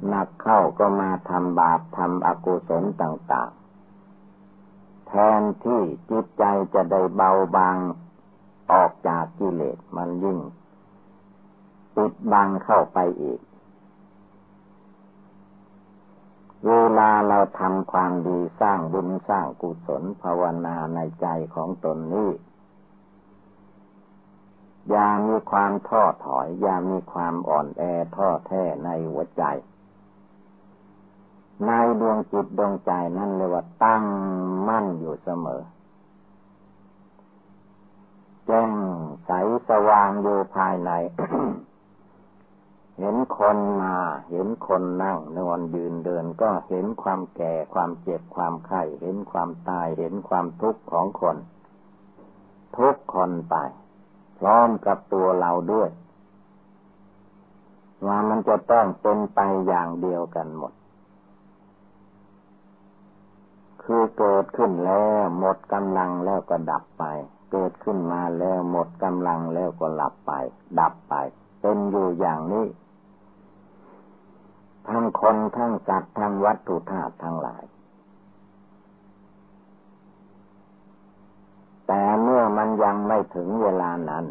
หนักเข้าก็มาทำบาปทำอกุศลต่าง ๆ แทนที่จิตใจจะได้เบาบางออกจากกิเลสมันยิ่งปิดบังเข้าไปอีก เวลาเราทำความดีสร้างบุญสร้างกุศลภาวนาในใจของตนนี้ อย่ามีความท้อถอย อย่ามีความอ่อนแอท้อแท้ในหัวใจ ในดวงจิตดวงใจนั่นเลยว่าตั้งมั่นอยู่เสมอแจ้งใสสว่างอยู่ภายใน เห็นคนมา เห็นคนนั่งนอนยืนเดินก็เห็นความแก่ความเจ็บความไข้เห็นความตายเห็นความทุกข์ของคน ทุกคนไป พร้อมกับตัวเราด้วย ว่ามันจะต้องเป็นไปอย่างเดียวกันหมด คือเกิดขึ้นแล้วหมดกำลังแล้วก็ดับไป เกิดขึ้นมาแล้วหมดกำลังแล้วก็หลับไป ดับไป เป็นอยู่อย่างนี้ ทั้งคนทั้งสัตว์ทั้งวัตถุธาตุทั้งหลาย แต่เมื่อมันยังไม่ถึงเวลานั้น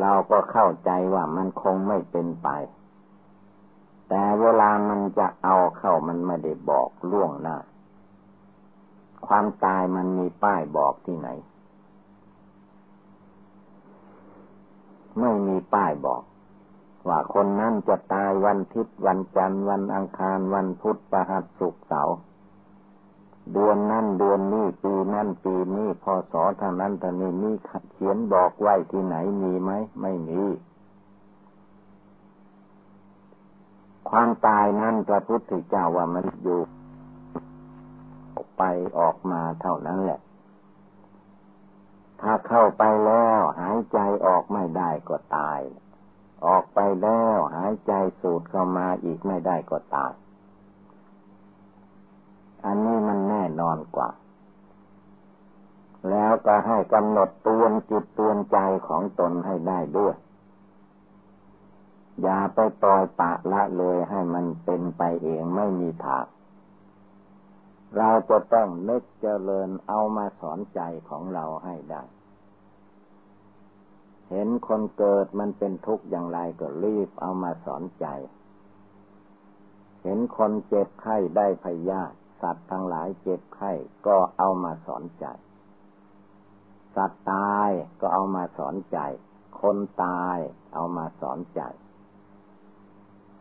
เราก็เข้าใจว่ามันคงไม่เป็นไป แต่เวลามันจะเอาเข้ามันไม่ได้บอกล่วงหน้า ความตายมันมีป้ายบอกที่ไหน ไม่มีป้ายบอก ว่าคนนั้นจะตายวันทิศวันจันทร์วันอังคารวันพุธประหัสสุกเสาร์เดือนนั้นเดือนนี้ปีนั้นปีนี้พศทางนั้นทางนี้มีเขียนบอกไว้ที่ไหนมีไหมไม่มี ความตายนั้นพระพุทธเจ้าว่ามันอยู่ไปออกมาเท่านั้นแหละ ถ้าเข้าไปแล้วหายใจออกไม่ได้ก็ตาย ออกไปแล้วหายใจสูดเข้ามาอีกไม่ได้ก็ตาย อันนี้มันแน่นอนกว่า แล้วก็ให้กำหนดตวนจิตตวนใจของตนให้ได้ด้วย อย่าไปปล่อยปะละเลยให้มันเป็นไปเองไม่มีทางเราจะต้องนึกเจริญเอามาสอนใจของเราให้ได้ เห็นคนเกิดมันเป็นทุกข์อย่างไรก็รีบเอามาสอนใจ เห็นคนเจ็บไข้ได้พยาธิสัตว์ทั้งหลายเจ็บไข้ก็เอามาสอนใจ สัตว์ตายก็เอามาสอนใจ คนตายเอามาสอนใจ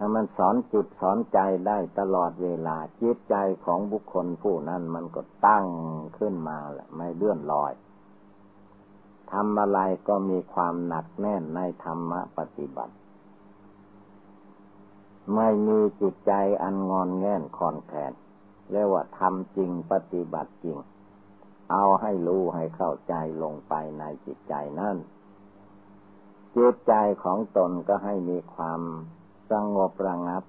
ถ้ามันสอนจิตสอนใจได้ตลอดเวลา จิตใจของบุคคลผู้นั้นมันก็ตั้งขึ้นมาแหละไม่เลื่อนลอยทำอะไรก็มีความหนักแน่นในธรรมปฏิบัติ ไม่มีจิตใจอันงอนแง่นคอนแขนเรียกว่าทำจริงปฏิบัติจริง เอาให้รู้ให้เข้าใจลงไปในจิตใจนั่นจิตใจของตนก็ให้มีความ สงบระงับ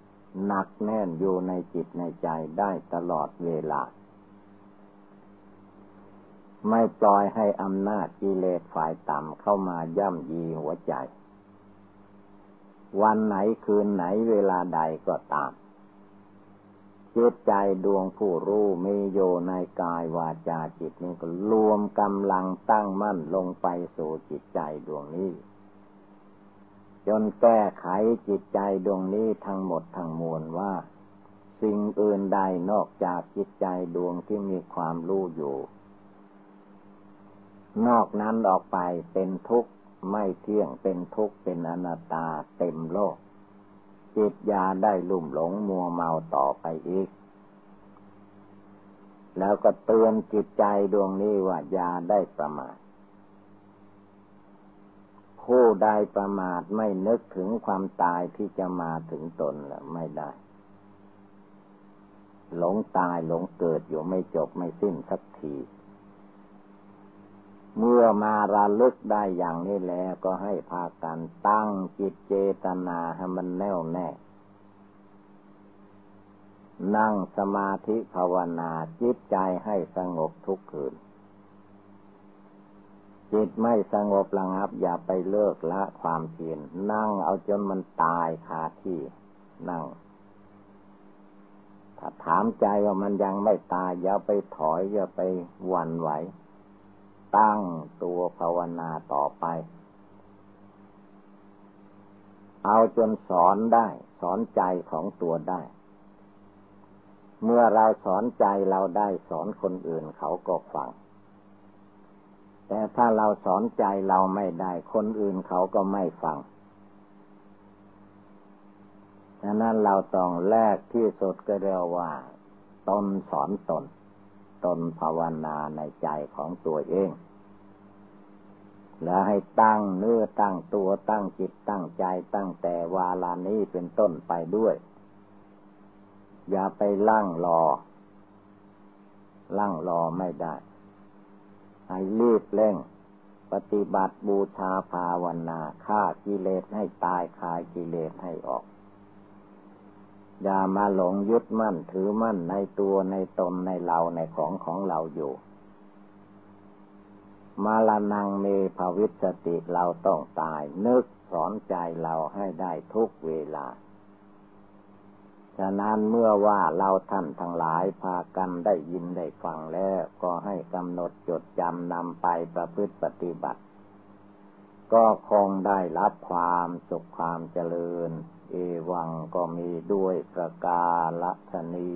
หนักแน่นอยู่ในจิตในใจได้ตลอดเวลา ไม่ปล่อยให้อำนาจกิเลสฝ่ายต่ำเข้ามาย่ำยีหัวใจ วันไหนคืนไหนเวลาใดก็ตามจิตใจดวงผู้รู้มีโยในกายวาจาจิตนี้ก็รวมกำลังตั้งมั่นลงไปสู่จิตใจดวงนี้ จนแก้ไขจิตใจดวงนี้ทั้งหมดทั้งมวลว่า สิ่งอื่นใดนอกจากจิตใจดวงที่มีความรู้อยู่ นอกนั้นออกไปเป็นทุกข์ไม่เที่ยงเป็นทุกข์เป็นอนัตตาเต็มโลก จิตยาได้ลุ่มหลงมัวเมาต่อไปอีก แล้วก็เตือนจิตใจดวงนี้ว่า ยาได้ประมาท ผู้ใดประมาทไม่นึกถึงความตายที่จะมาถึงตนละไม่ได้ หลงตายหลงเกิดอยู่ไม่จบไม่สิ้นสักที เมื่อมาระลึกได้อย่างนี้แล้วก็ให้พากันตั้งจิตเจตนาให้มันแน่วแน่ นั่งสมาธิภาวนาจิตใจให้สงบทุกคืน จิตไม่สงบระงับ อย่าไปเลิกละความเพียรนั่งเอาจนมันตายคาที่ นั่ง ถ้าถามใจว่ามันยังไม่ตาย อย่าไปถอย อย่าไปหวั่นไหว ตั้งตัวภาวนาต่อไป เอาจนสอนได้ สอนใจของตัวได้ เมื่อเราสอนใจเราได้สอนคนอื่นเขาก็ฟัง แต่ถ้าเราสอนใจเราไม่ได้ คนอื่นเขาก็ไม่ฟังดังนั้นเราต้องแรกที่สุดก็เรียกว่า ตนสอนตน ตนภาวนาในใจของตัวเอง แล้วให้ตั้งเนื้อตั้งตัวตั้งจิตตั้งใจตั้งแต่วาลานี้เป็นต้นไปด้วย อย่าไปลั่งรอ ลั่งรอไม่ได้ ให้รีบเร่ง ปฏิบัติบูชาภาวนาฆ่ากิเลสให้ตายคายกิเลสให้ออกอย่ามาหลงยึดมั่นถือมั่นในตัวในตนในเราในของของเราอยู่ มาลานังเมภาวิสติเราต้องตาย นึกสอนใจเราให้ได้ทุกเวลา ฉะนั้นเมื่อว่าเราท่านทั้งหลายพากันได้ยินได้ฟังแล้ว ก็ให้กำหนดจดจำนำไปประพฤติปฏิบัติ ก็คงได้รับความสุขความเจริญ เอวังก็มีด้วยประกาศนี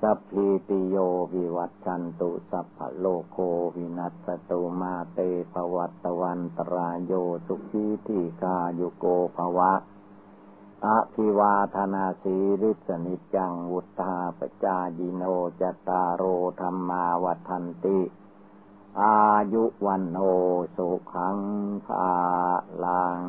สัพพิติโยวิวัตชันตุสัพพโลโควินัสตุมาเตภวัตวันตรายโยสุขีทีกาโยโกภวะ อะพิวาธนาสีริสนิจังวุตาปจายิโนจตารโรธรรมาวัฏันติ อายุวันโนสุขังภาลัง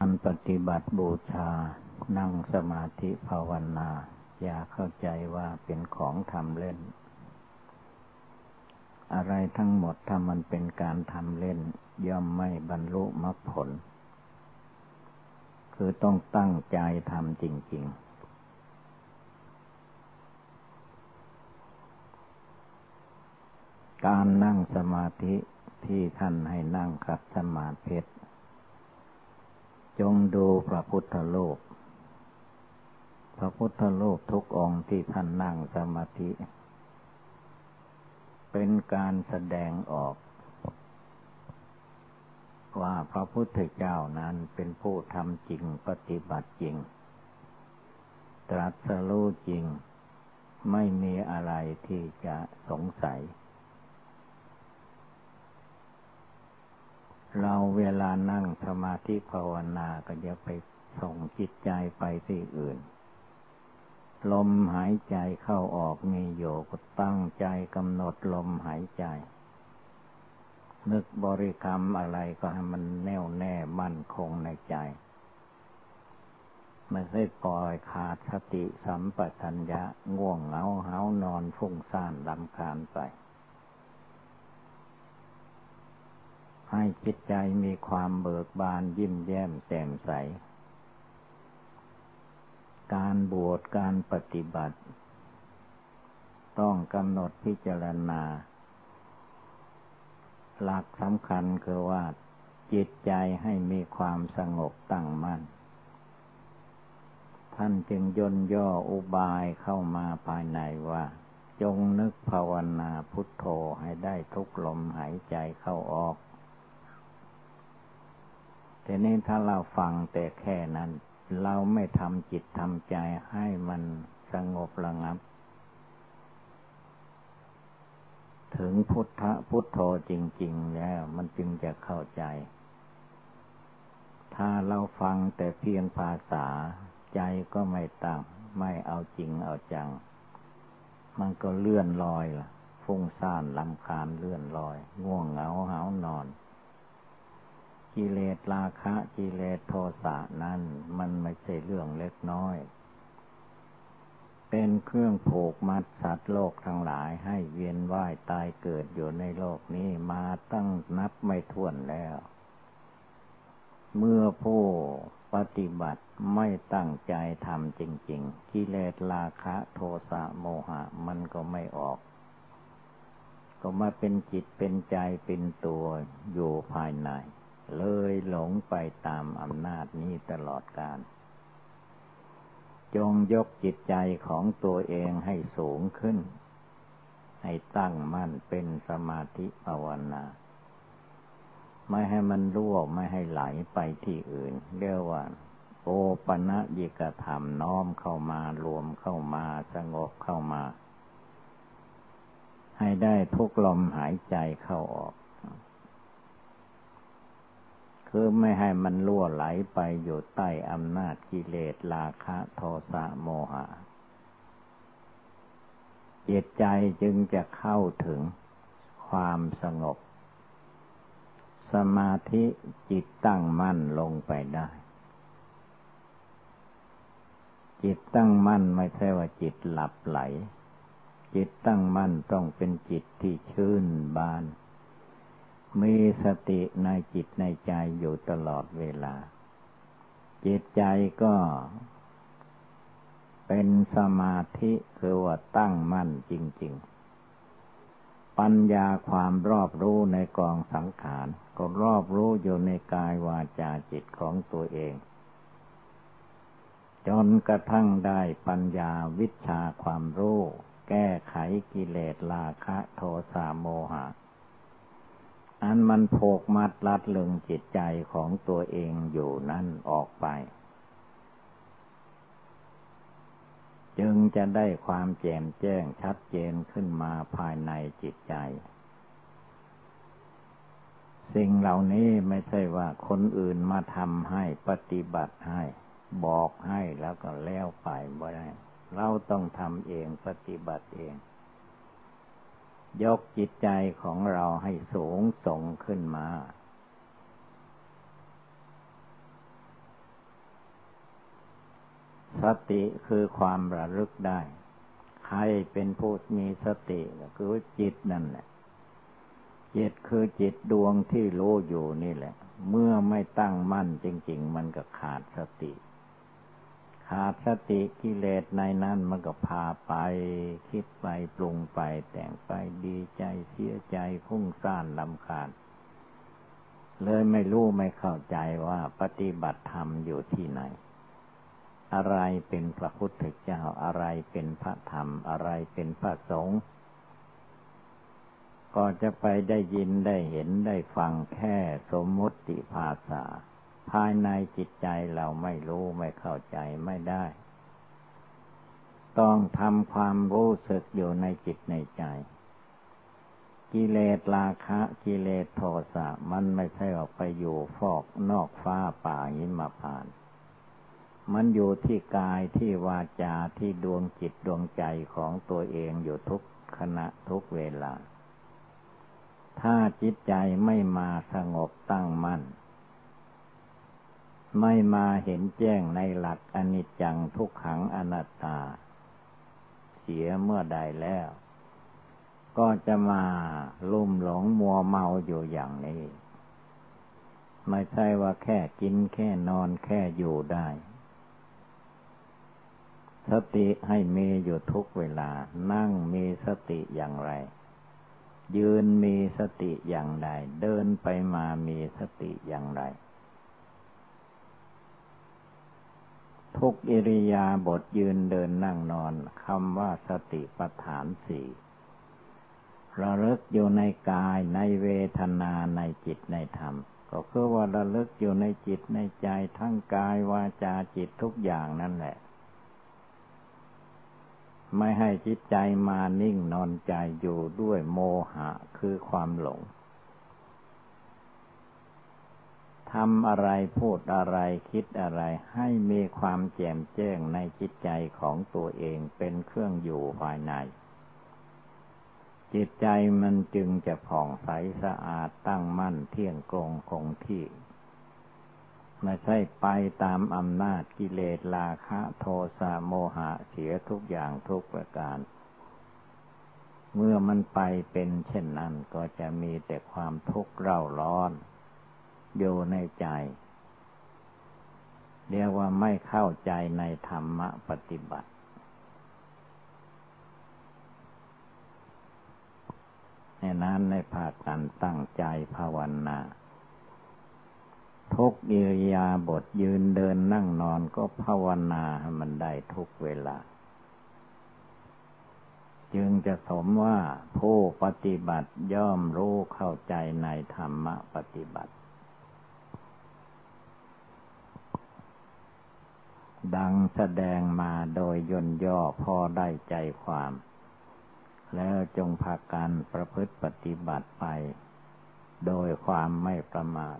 อันปฏิบัติบูชา นั่งสมาธิภาวนา อย่าเข้าใจว่าเป็นของทำเล่น อะไรทั้งหมดถ้ามันเป็นการทำเล่น ย่อมไม่บรรลุมรรคผล คือต้องตั้งใจทำจริง ๆการนั่งสมาธิที่ท่านให้นั่งขัดสมาธิจงดูพระพุทธโลก พระพุทธโลกทุกองค์ที่ท่านนั่งสมาธิ เป็นการแสดงออก ว่าพระพุทธเจ้านั้นเป็นผู้ทำจริงปฏิบัติจริง ตรัสรู้จริง ไม่มีอะไรที่จะสงสัย เราเวลานั่งสมาธิภาวนาก็จะไปส่งจิตใจไปที่อื่น ลมหายใจเข้าออกมีอยู่ก็ตั้งใจกำหนดลมหายใจ นึกบริกรรมอะไรก็ให้มันแน่วแน่มั่นคงในใจไม่ใช่ปล่อยขาดสติสัมปชัญญะง่วงเหงาเหานอนฟุ้งซ่านลำคาญไป ให้จิตใจมีความเบิกบานยิ้มแย้มแจ่มใส บวชการปฏิบัติ ต้องกำหนดพิจารณา หลักสำคัญคือว่า จิตใจให้มีความสงบตั้งมั่น ท่านจึงย่นย่ออุบายเข้ามาภายในว่า จงนึกภาวนาพุทโธให้ได้ทุกลมหายใจเข้าออกทีนี้ถ้าเราฟังแต่แค่นั้น เราไม่ทำจิตทำใจให้มันสงบระงับ ถึงพุทธพุทโธจริง ๆ แล้ว มันจึงจะเข้าใจ ถ้าเราฟังแต่เพียงภาษา ใจก็ไม่ตั้งไม่เอาจริงเอาจัง มันก็เลื่อนลอยล่ะ ฟุ้งซ่านลำคาญเลื่อนลอย ง่วงเหงาหานอน กิเลสราคะกิเลสโทสะนั้นมันไม่ใช่เรื่องเล็กน้อย เป็นเครื่องผูกมัดสัตว์โลกทั้งหลายให้เวียนว่ายตายเกิดอยู่ในโลกนี้มาตั้งนับไม่ถ้วนแล้ว เมื่อผู้ปฏิบัติไม่ตั้งใจทำจริง ๆ กิเลสราคะโทสะโมหะมันก็ไม่ออก ก็มาเป็นจิตเป็นใจเป็นตัวอยู่ภายใน เลยหลงไปตามอำนาจนี้ตลอดกาลจงยกจิตใจของตัวเองให้สูงขึ้น ให้ตั้งมั่นเป็นสมาธิภาวนา ไม่ให้มันรั่วไม่ให้ไหลไปที่อื่น เรียกว่า โอปะนะยิกธรรมน้อมเข้ามารวมเข้ามาสงบเข้ามา ให้ได้ทุกลมหายใจเข้าออก คือไม่ให้มันล่วไหลไปอยู่ใต้อำนาจกิเลสราคะโทสะโมหะจิตใจจึงจะเข้าถึงความสงบ สมาธิจิตตั้งมั่นลงไปได้ จิตตั้งมั่นไม่ใช่ว่าจิตหลับไหล จิตตั้งมั่นต้องเป็นจิตที่ชื่นบาน มีสติในจิตในใจอยู่ตลอดเวลา จิตใจก็เป็นสมาธิคือว่าตั้งมั่นจริง ๆ ปัญญาความรอบรู้ในกองสังขาร ก็รอบรู้อยู่ในกายวาจาจิตของตัวเอง จนกระทั่งได้ปัญญาวิชาความรู้ แก้ไขกิเลสราคะโทสะโมหะ อันมันโผกมัดรัดลึงจิตใจของตัวเองอยู่นั่นออกไป จึงจะได้ความแจ่มแจ้งชัดเจนขึ้นมาภายในจิตใจ สิ่งเหล่านี้ไม่ใช่ว่าคนอื่นมาทำให้ปฏิบัติให้ บอกให้แล้วก็แล้วไปบ่ได้ เราต้องทำเองปฏิบัติเอง ยกจิตใจของเราให้สูงส่งขึ้นมา สติคือความระลึกได้ ใครเป็นผู้มีสติก็คือจิตนั่นแหละ จิตคือจิตดวงที่รู้อยู่นี่แหละ เมื่อไม่ตั้งมั่นจริง ๆ มันก็ขาดสติ ขาดสติกิเลสในนั้นมันก็พาไป คิดไปปรุงไป แต่งไปดีใจเสียใจพุ่งซ่านลำคาญ เลยไม่รู้ไม่เข้าใจว่าปฏิบัติธรรมอยู่ที่ไหน อะไรเป็นพระพุทธเจ้าอะไรเป็นพระธรรมอะไรเป็นพระสงฆ์ก็จะไปได้ยินได้เห็นได้ฟังแค่สมมติภาษา ภายในจิตใจเราไม่รู้ไม่เข้าใจไม่ได้ ต้องทำความรู้สึกอยู่ในจิตในใจ กิเลสราคะ กิเลสโทสะมันไม่ใช่ออกไปอยู่ฟอกนอกฟ้าป่าหิมพาน มันอยู่ที่กายที่วาจาที่ดวงจิตดวงใจของตัวเองอยู่ทุกขณะทุกเวลา ถ้าจิตใจไม่มาสงบตั้งมั่น ไม่มาเห็นแจ้งในหลักอนิจจังทุกขังอนัตตา เสียเมื่อใดแล้ว ก็จะมาลุ่มหลงมัวเมาอยู่อย่างนี้ ไม่ใช่ว่าแค่กินแค่นอนแค่อยู่ได้สติให้มีอยู่ทุกเวลา นั่งมีสติอย่างไร ยืนมีสติอย่างใดเดินไปมามีสติอย่างไร ทุกอิริยาบถยืนเดินนั่งนอนคำว่าสติปัฏฐานสี่ระลึกอยู่ในกายในเวทนาในจิตในธรรม ก็คือว่าระลึกอยู่ในจิตในใจทั้งกายวาจาจิตทุกอย่างนั่นแหละ ไม่ให้จิตใจมานิ่งนอนใจอยู่ด้วยโมหะคือความหลง ทำอะไรพูดอะไรคิดอะไรให้มีความแจ่มแจ้งในจิตใจของตัวเองเป็นเครื่องอยู่ภายใน จิตใจมันจึงจะผ่องใสสะอาดตั้งมั่นเที่ยงตรงคงที่ไม่ใช่ไปตามอำนาจกิเลสราคะโทสะโมหะเสียทุกอย่างทุกประการ เมื่อมันไปเป็นเช่นนั้นก็จะมีแต่ความทุกข์เร่าร้อน อยู่ในใจ เรียกว่าไม่เข้าใจในธรรมปฏิบัติ ในนั้นในภาคกันตั้งใจภาวนาทุกอิริยาบทยืนเดินนั่งนอนก็ภาวนาให้มันได้ทุกเวลา จึงจะสมว่าผู้ปฏิบัติย่อมรู้เข้าใจในธรรมปฏิบัติ ดังแสดงมาโดยย่นย่อพอได้ใจความ แล้วจงพากันประพฤติปฏิบัติไป โดยความไม่ประมาท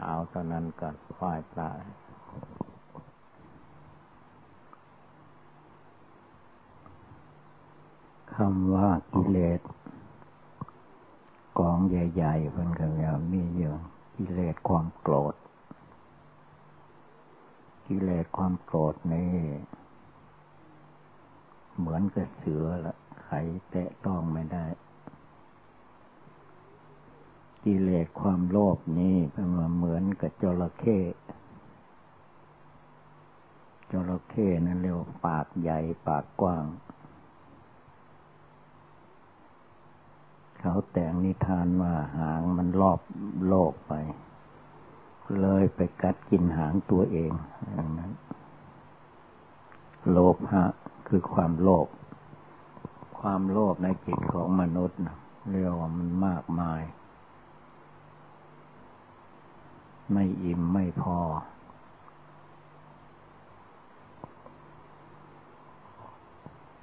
เอาเท่านั้นก่อนค่อยปลาคำว่ากิเลส กองใหญ่ๆเพิ่นก็มีเยอะกิเลสความโกรธ กิเลสความโกรธนี่เหมือนกับเสือละใครแตะต้องไม่ได้ กิเลสความโลภนี้เป็นเหมือนกับจระเข้จระเข้นั่นเรียกว่าปากใหญ่ปากกว้าง เขาแต่งนิทานว่าหางมันรอบโลกไป เลยไปกัดกินหางตัวเองอย่างนั้น โลภะคือความโลภความโลภในจิตของมนุษย์เรียกว่ามันมากมาย ไม่อิ่มไม่พอ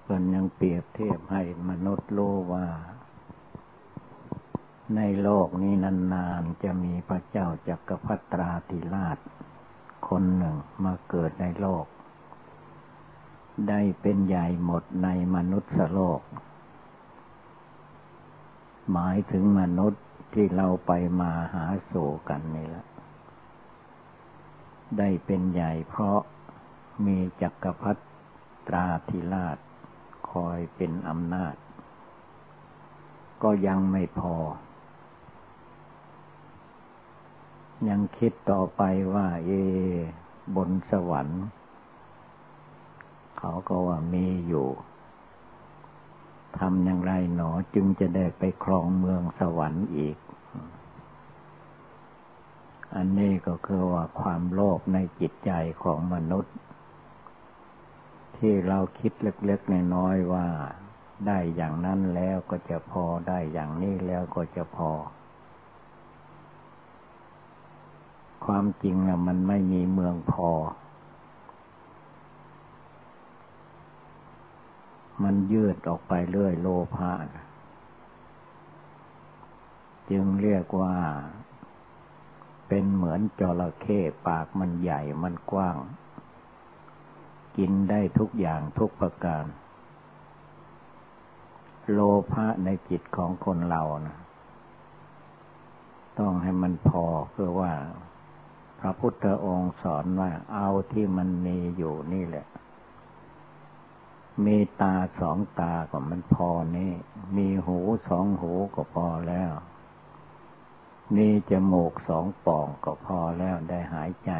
เพิ่นยังเปรียบเทียบให้มนุษย์รู้ว่า ในโลกนี้นานๆ จะมีพระเจ้าจักรพรรตราธิราช คนหนึ่งมาเกิดในโลก ได้เป็นใหญ่หมดในมนุษย์โลก หมายถึงมนุษย์ที่เราไปมาหาสู่กันนี่แหละ ได้เป็นใหญ่เพราะมีจักรพรรดิตราธิราช คอยเป็นอำนาจ ก็ยังไม่พอ ยังคิดต่อไปว่า เอบนสวรรค์ เขาก็ว่ามีอยู่ทำอย่างไรหนอจึงจะได้ไปครองเมืองสวรรค์อีก อันนี้ก็คือว่าความโลภในจิตใจของมนุษย์ ที่เราคิดเล็กๆน้อยๆว่า ได้อย่างนั้นแล้วก็จะพอได้อย่างนี้แล้วก็จะพอ ความจริงอะมันไม่มีเมืองพอ มันยืดออกไปเรื่อยโลภะจึงเรียกว่า เป็นเหมือนจระเข้ปากมันใหญ่มันกว้าง กินได้ทุกอย่างทุกประการ โลภะในจิตของคนเรานะต้องให้มันพอเพื่อว่า พระพุทธองค์สอนว่า เอาที่มันมีอยู่นี่แหละ มีตาสองตาก็มันพอนี่ มีหูสองหูก็พอแล้ว มีจมูกสองป่องก็พอแล้วได้หายใจ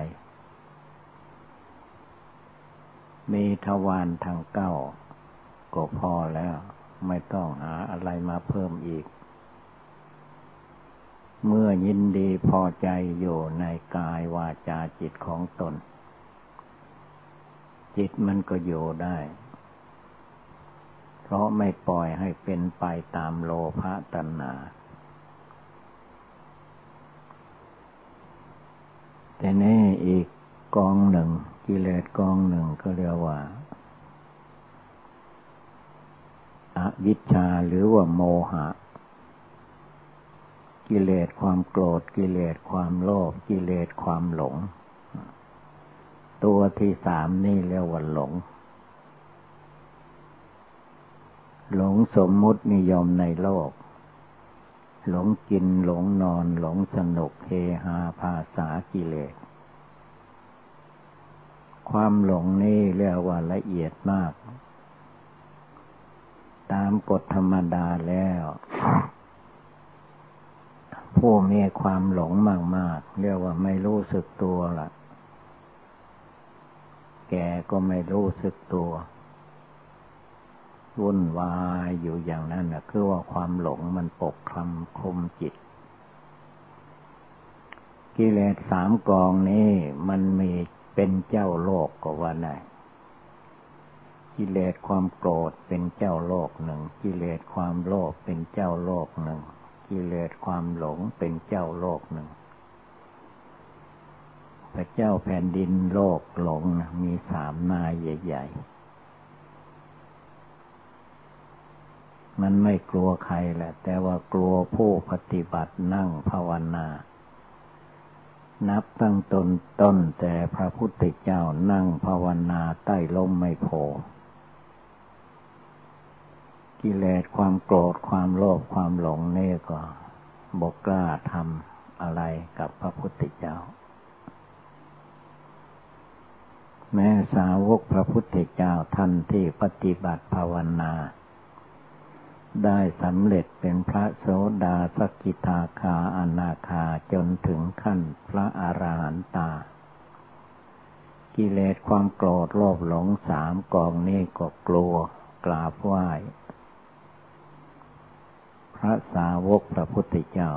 มีทวารทางเก้าก็พอแล้ว ไม่ต้องหาอะไรมาเพิ่มอีก เมื่อยินดีพอใจอยู่ในกายวาจาจิตของตน จิตมันก็อยู่ได้ เพราะไม่ปล่อยให้เป็นไปตามโลภะตัณหาแต่นี่อีกกองหนึ่ง กิเลสกองหนึ่งก็เรียกว่าอวิชชาหรือว่าโมหะ กิเลสความโกรธกิเลสความโลภกิเลสความหลง ตัวที่สามนี่เรียกว่าหลง หลงสมมุตินิยมในโลก หลงกินหลงนอนหลงสนุกเฮฮาภาษากิเลส ความหลงนี่เรียกว่าละเอียดมาก ตามกฎธรรมดาแล้ว ผู้มีความหลงมากๆเรียกว่าไม่รู้สึกตัวละแกก็ไม่รู้สึกตัว วุ่นวายอยู่อย่างนั้นนะคือว่าความหลงมันปกคลุมคลุมจิต กิเลสสามกองนี้มันมีเป็นเจ้าโลกก็ว่าได้กิเลสความโกรธเป็นเจ้าโลกหนึ่ง กิเลสความโลภเป็นเจ้าโลกหนึ่ง กิเลสความหลงเป็นเจ้าโลกหนึ่ง พระเจ้าแผ่นดินโลกหลงมีสามนายใหญ่ ๆ มันไม่กลัวใครแหละ แต่ว่ากลัวผู้ปฏิบัตินั่งภาวนา นับตั้งตนต้นแต่พระพุทธเจ้านั่งภาวนาใต้ลมไม่โพ กิเลสความโกรธความโลภความหลงเนี่ก็บกกล้าทำอะไรกับพระพุทธเจ้า แม้สาวกพระพุทธเจ้าท่านที่ปฏิบัติภาวนา ได้สำเร็จเป็นพระโสดาสกิทาคาอนาคาจนถึงขั้นพระอารหันตา กิเลสความโกรธโลภหลงสามกองนี้ก็กลัวกราบไหว้ ระสาวกพระพุทธเจ้า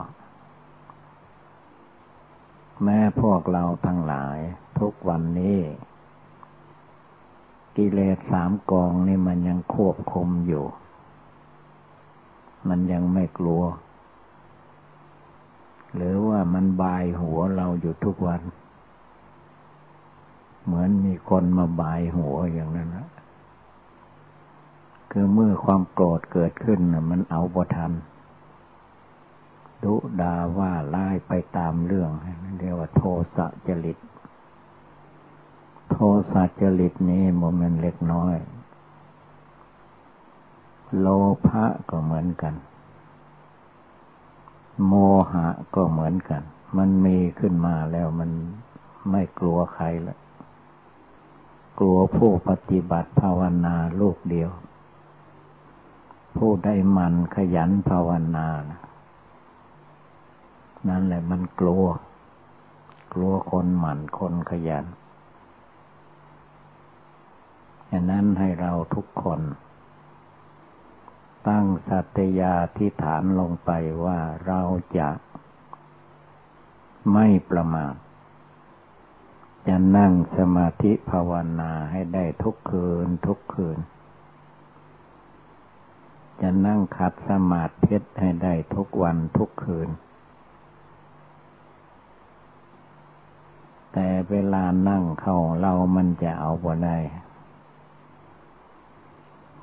แม้พวกเราทั้งหลาย ทุกวันนี้ กิเลสสามกองนี่มันยังควบคุมอยู่ มันยังไม่กลัว หรือว่ามันบายหัวเราอยู่ทุกวัน เหมือนมีคนมาบายหัวอย่างนั้นนะคือเมื่อความโกรธเกิดขึ้นมันเอาบ่ทัน ดุดาว่าไล่ไปตามเรื่องเรียกว่าโทสะจริต โทสะจริตนี้โมเมนเล็กน้อย โลภะก็เหมือนกัน โมหะก็เหมือนกัน มันมีขึ้นมาแล้วมันไม่กลัวใครละกลัวผู้ปฏิบัติภาวนาลูกเดียว ผู้ได้มันขยันภาวนานะ นั่นแหละมันกลัว กลัวคนหมั่นคนขยันอย่างนั้นให้เราทุกคน ตั้งสัตยาธิฐานลงไปว่าเราจะไม่ประมาท จะนั่งสมาธิภาวนาให้ได้ทุกคืนทุกคืน จะนั่งขัดสมาธิให้ได้ทุกวันทุกคืน แต่เวลานั่งเข้าเรามันจะเอาบ่ได้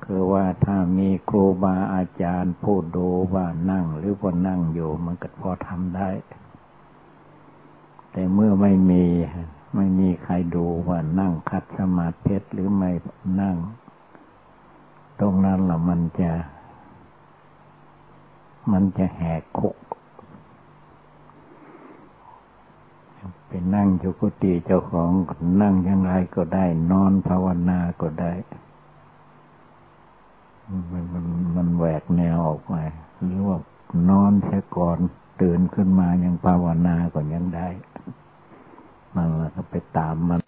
คือว่าถ้ามีครูบาอาจารย์ผู้ดูว่านั่งหรือว่านั่งอยู่มันก็พอทำได้ แต่เมื่อไม่มีไม่มีใครดูว่านั่งคัดสมาธิหรือไม่นั่ง ตรงนั้นละมันจะ มันจะแหกคุกไป นั่งอยู่กุฏิเจ้าของนั่งยังไงก็ได้ นอนภาวนาก็ได้ มันมันมันแหวกแนวออกไปหรือว่านอนแค่ก่อนตื่นขึ้นมายังภาวนาก็ยังได้ มันแหละก็ไปตามมัน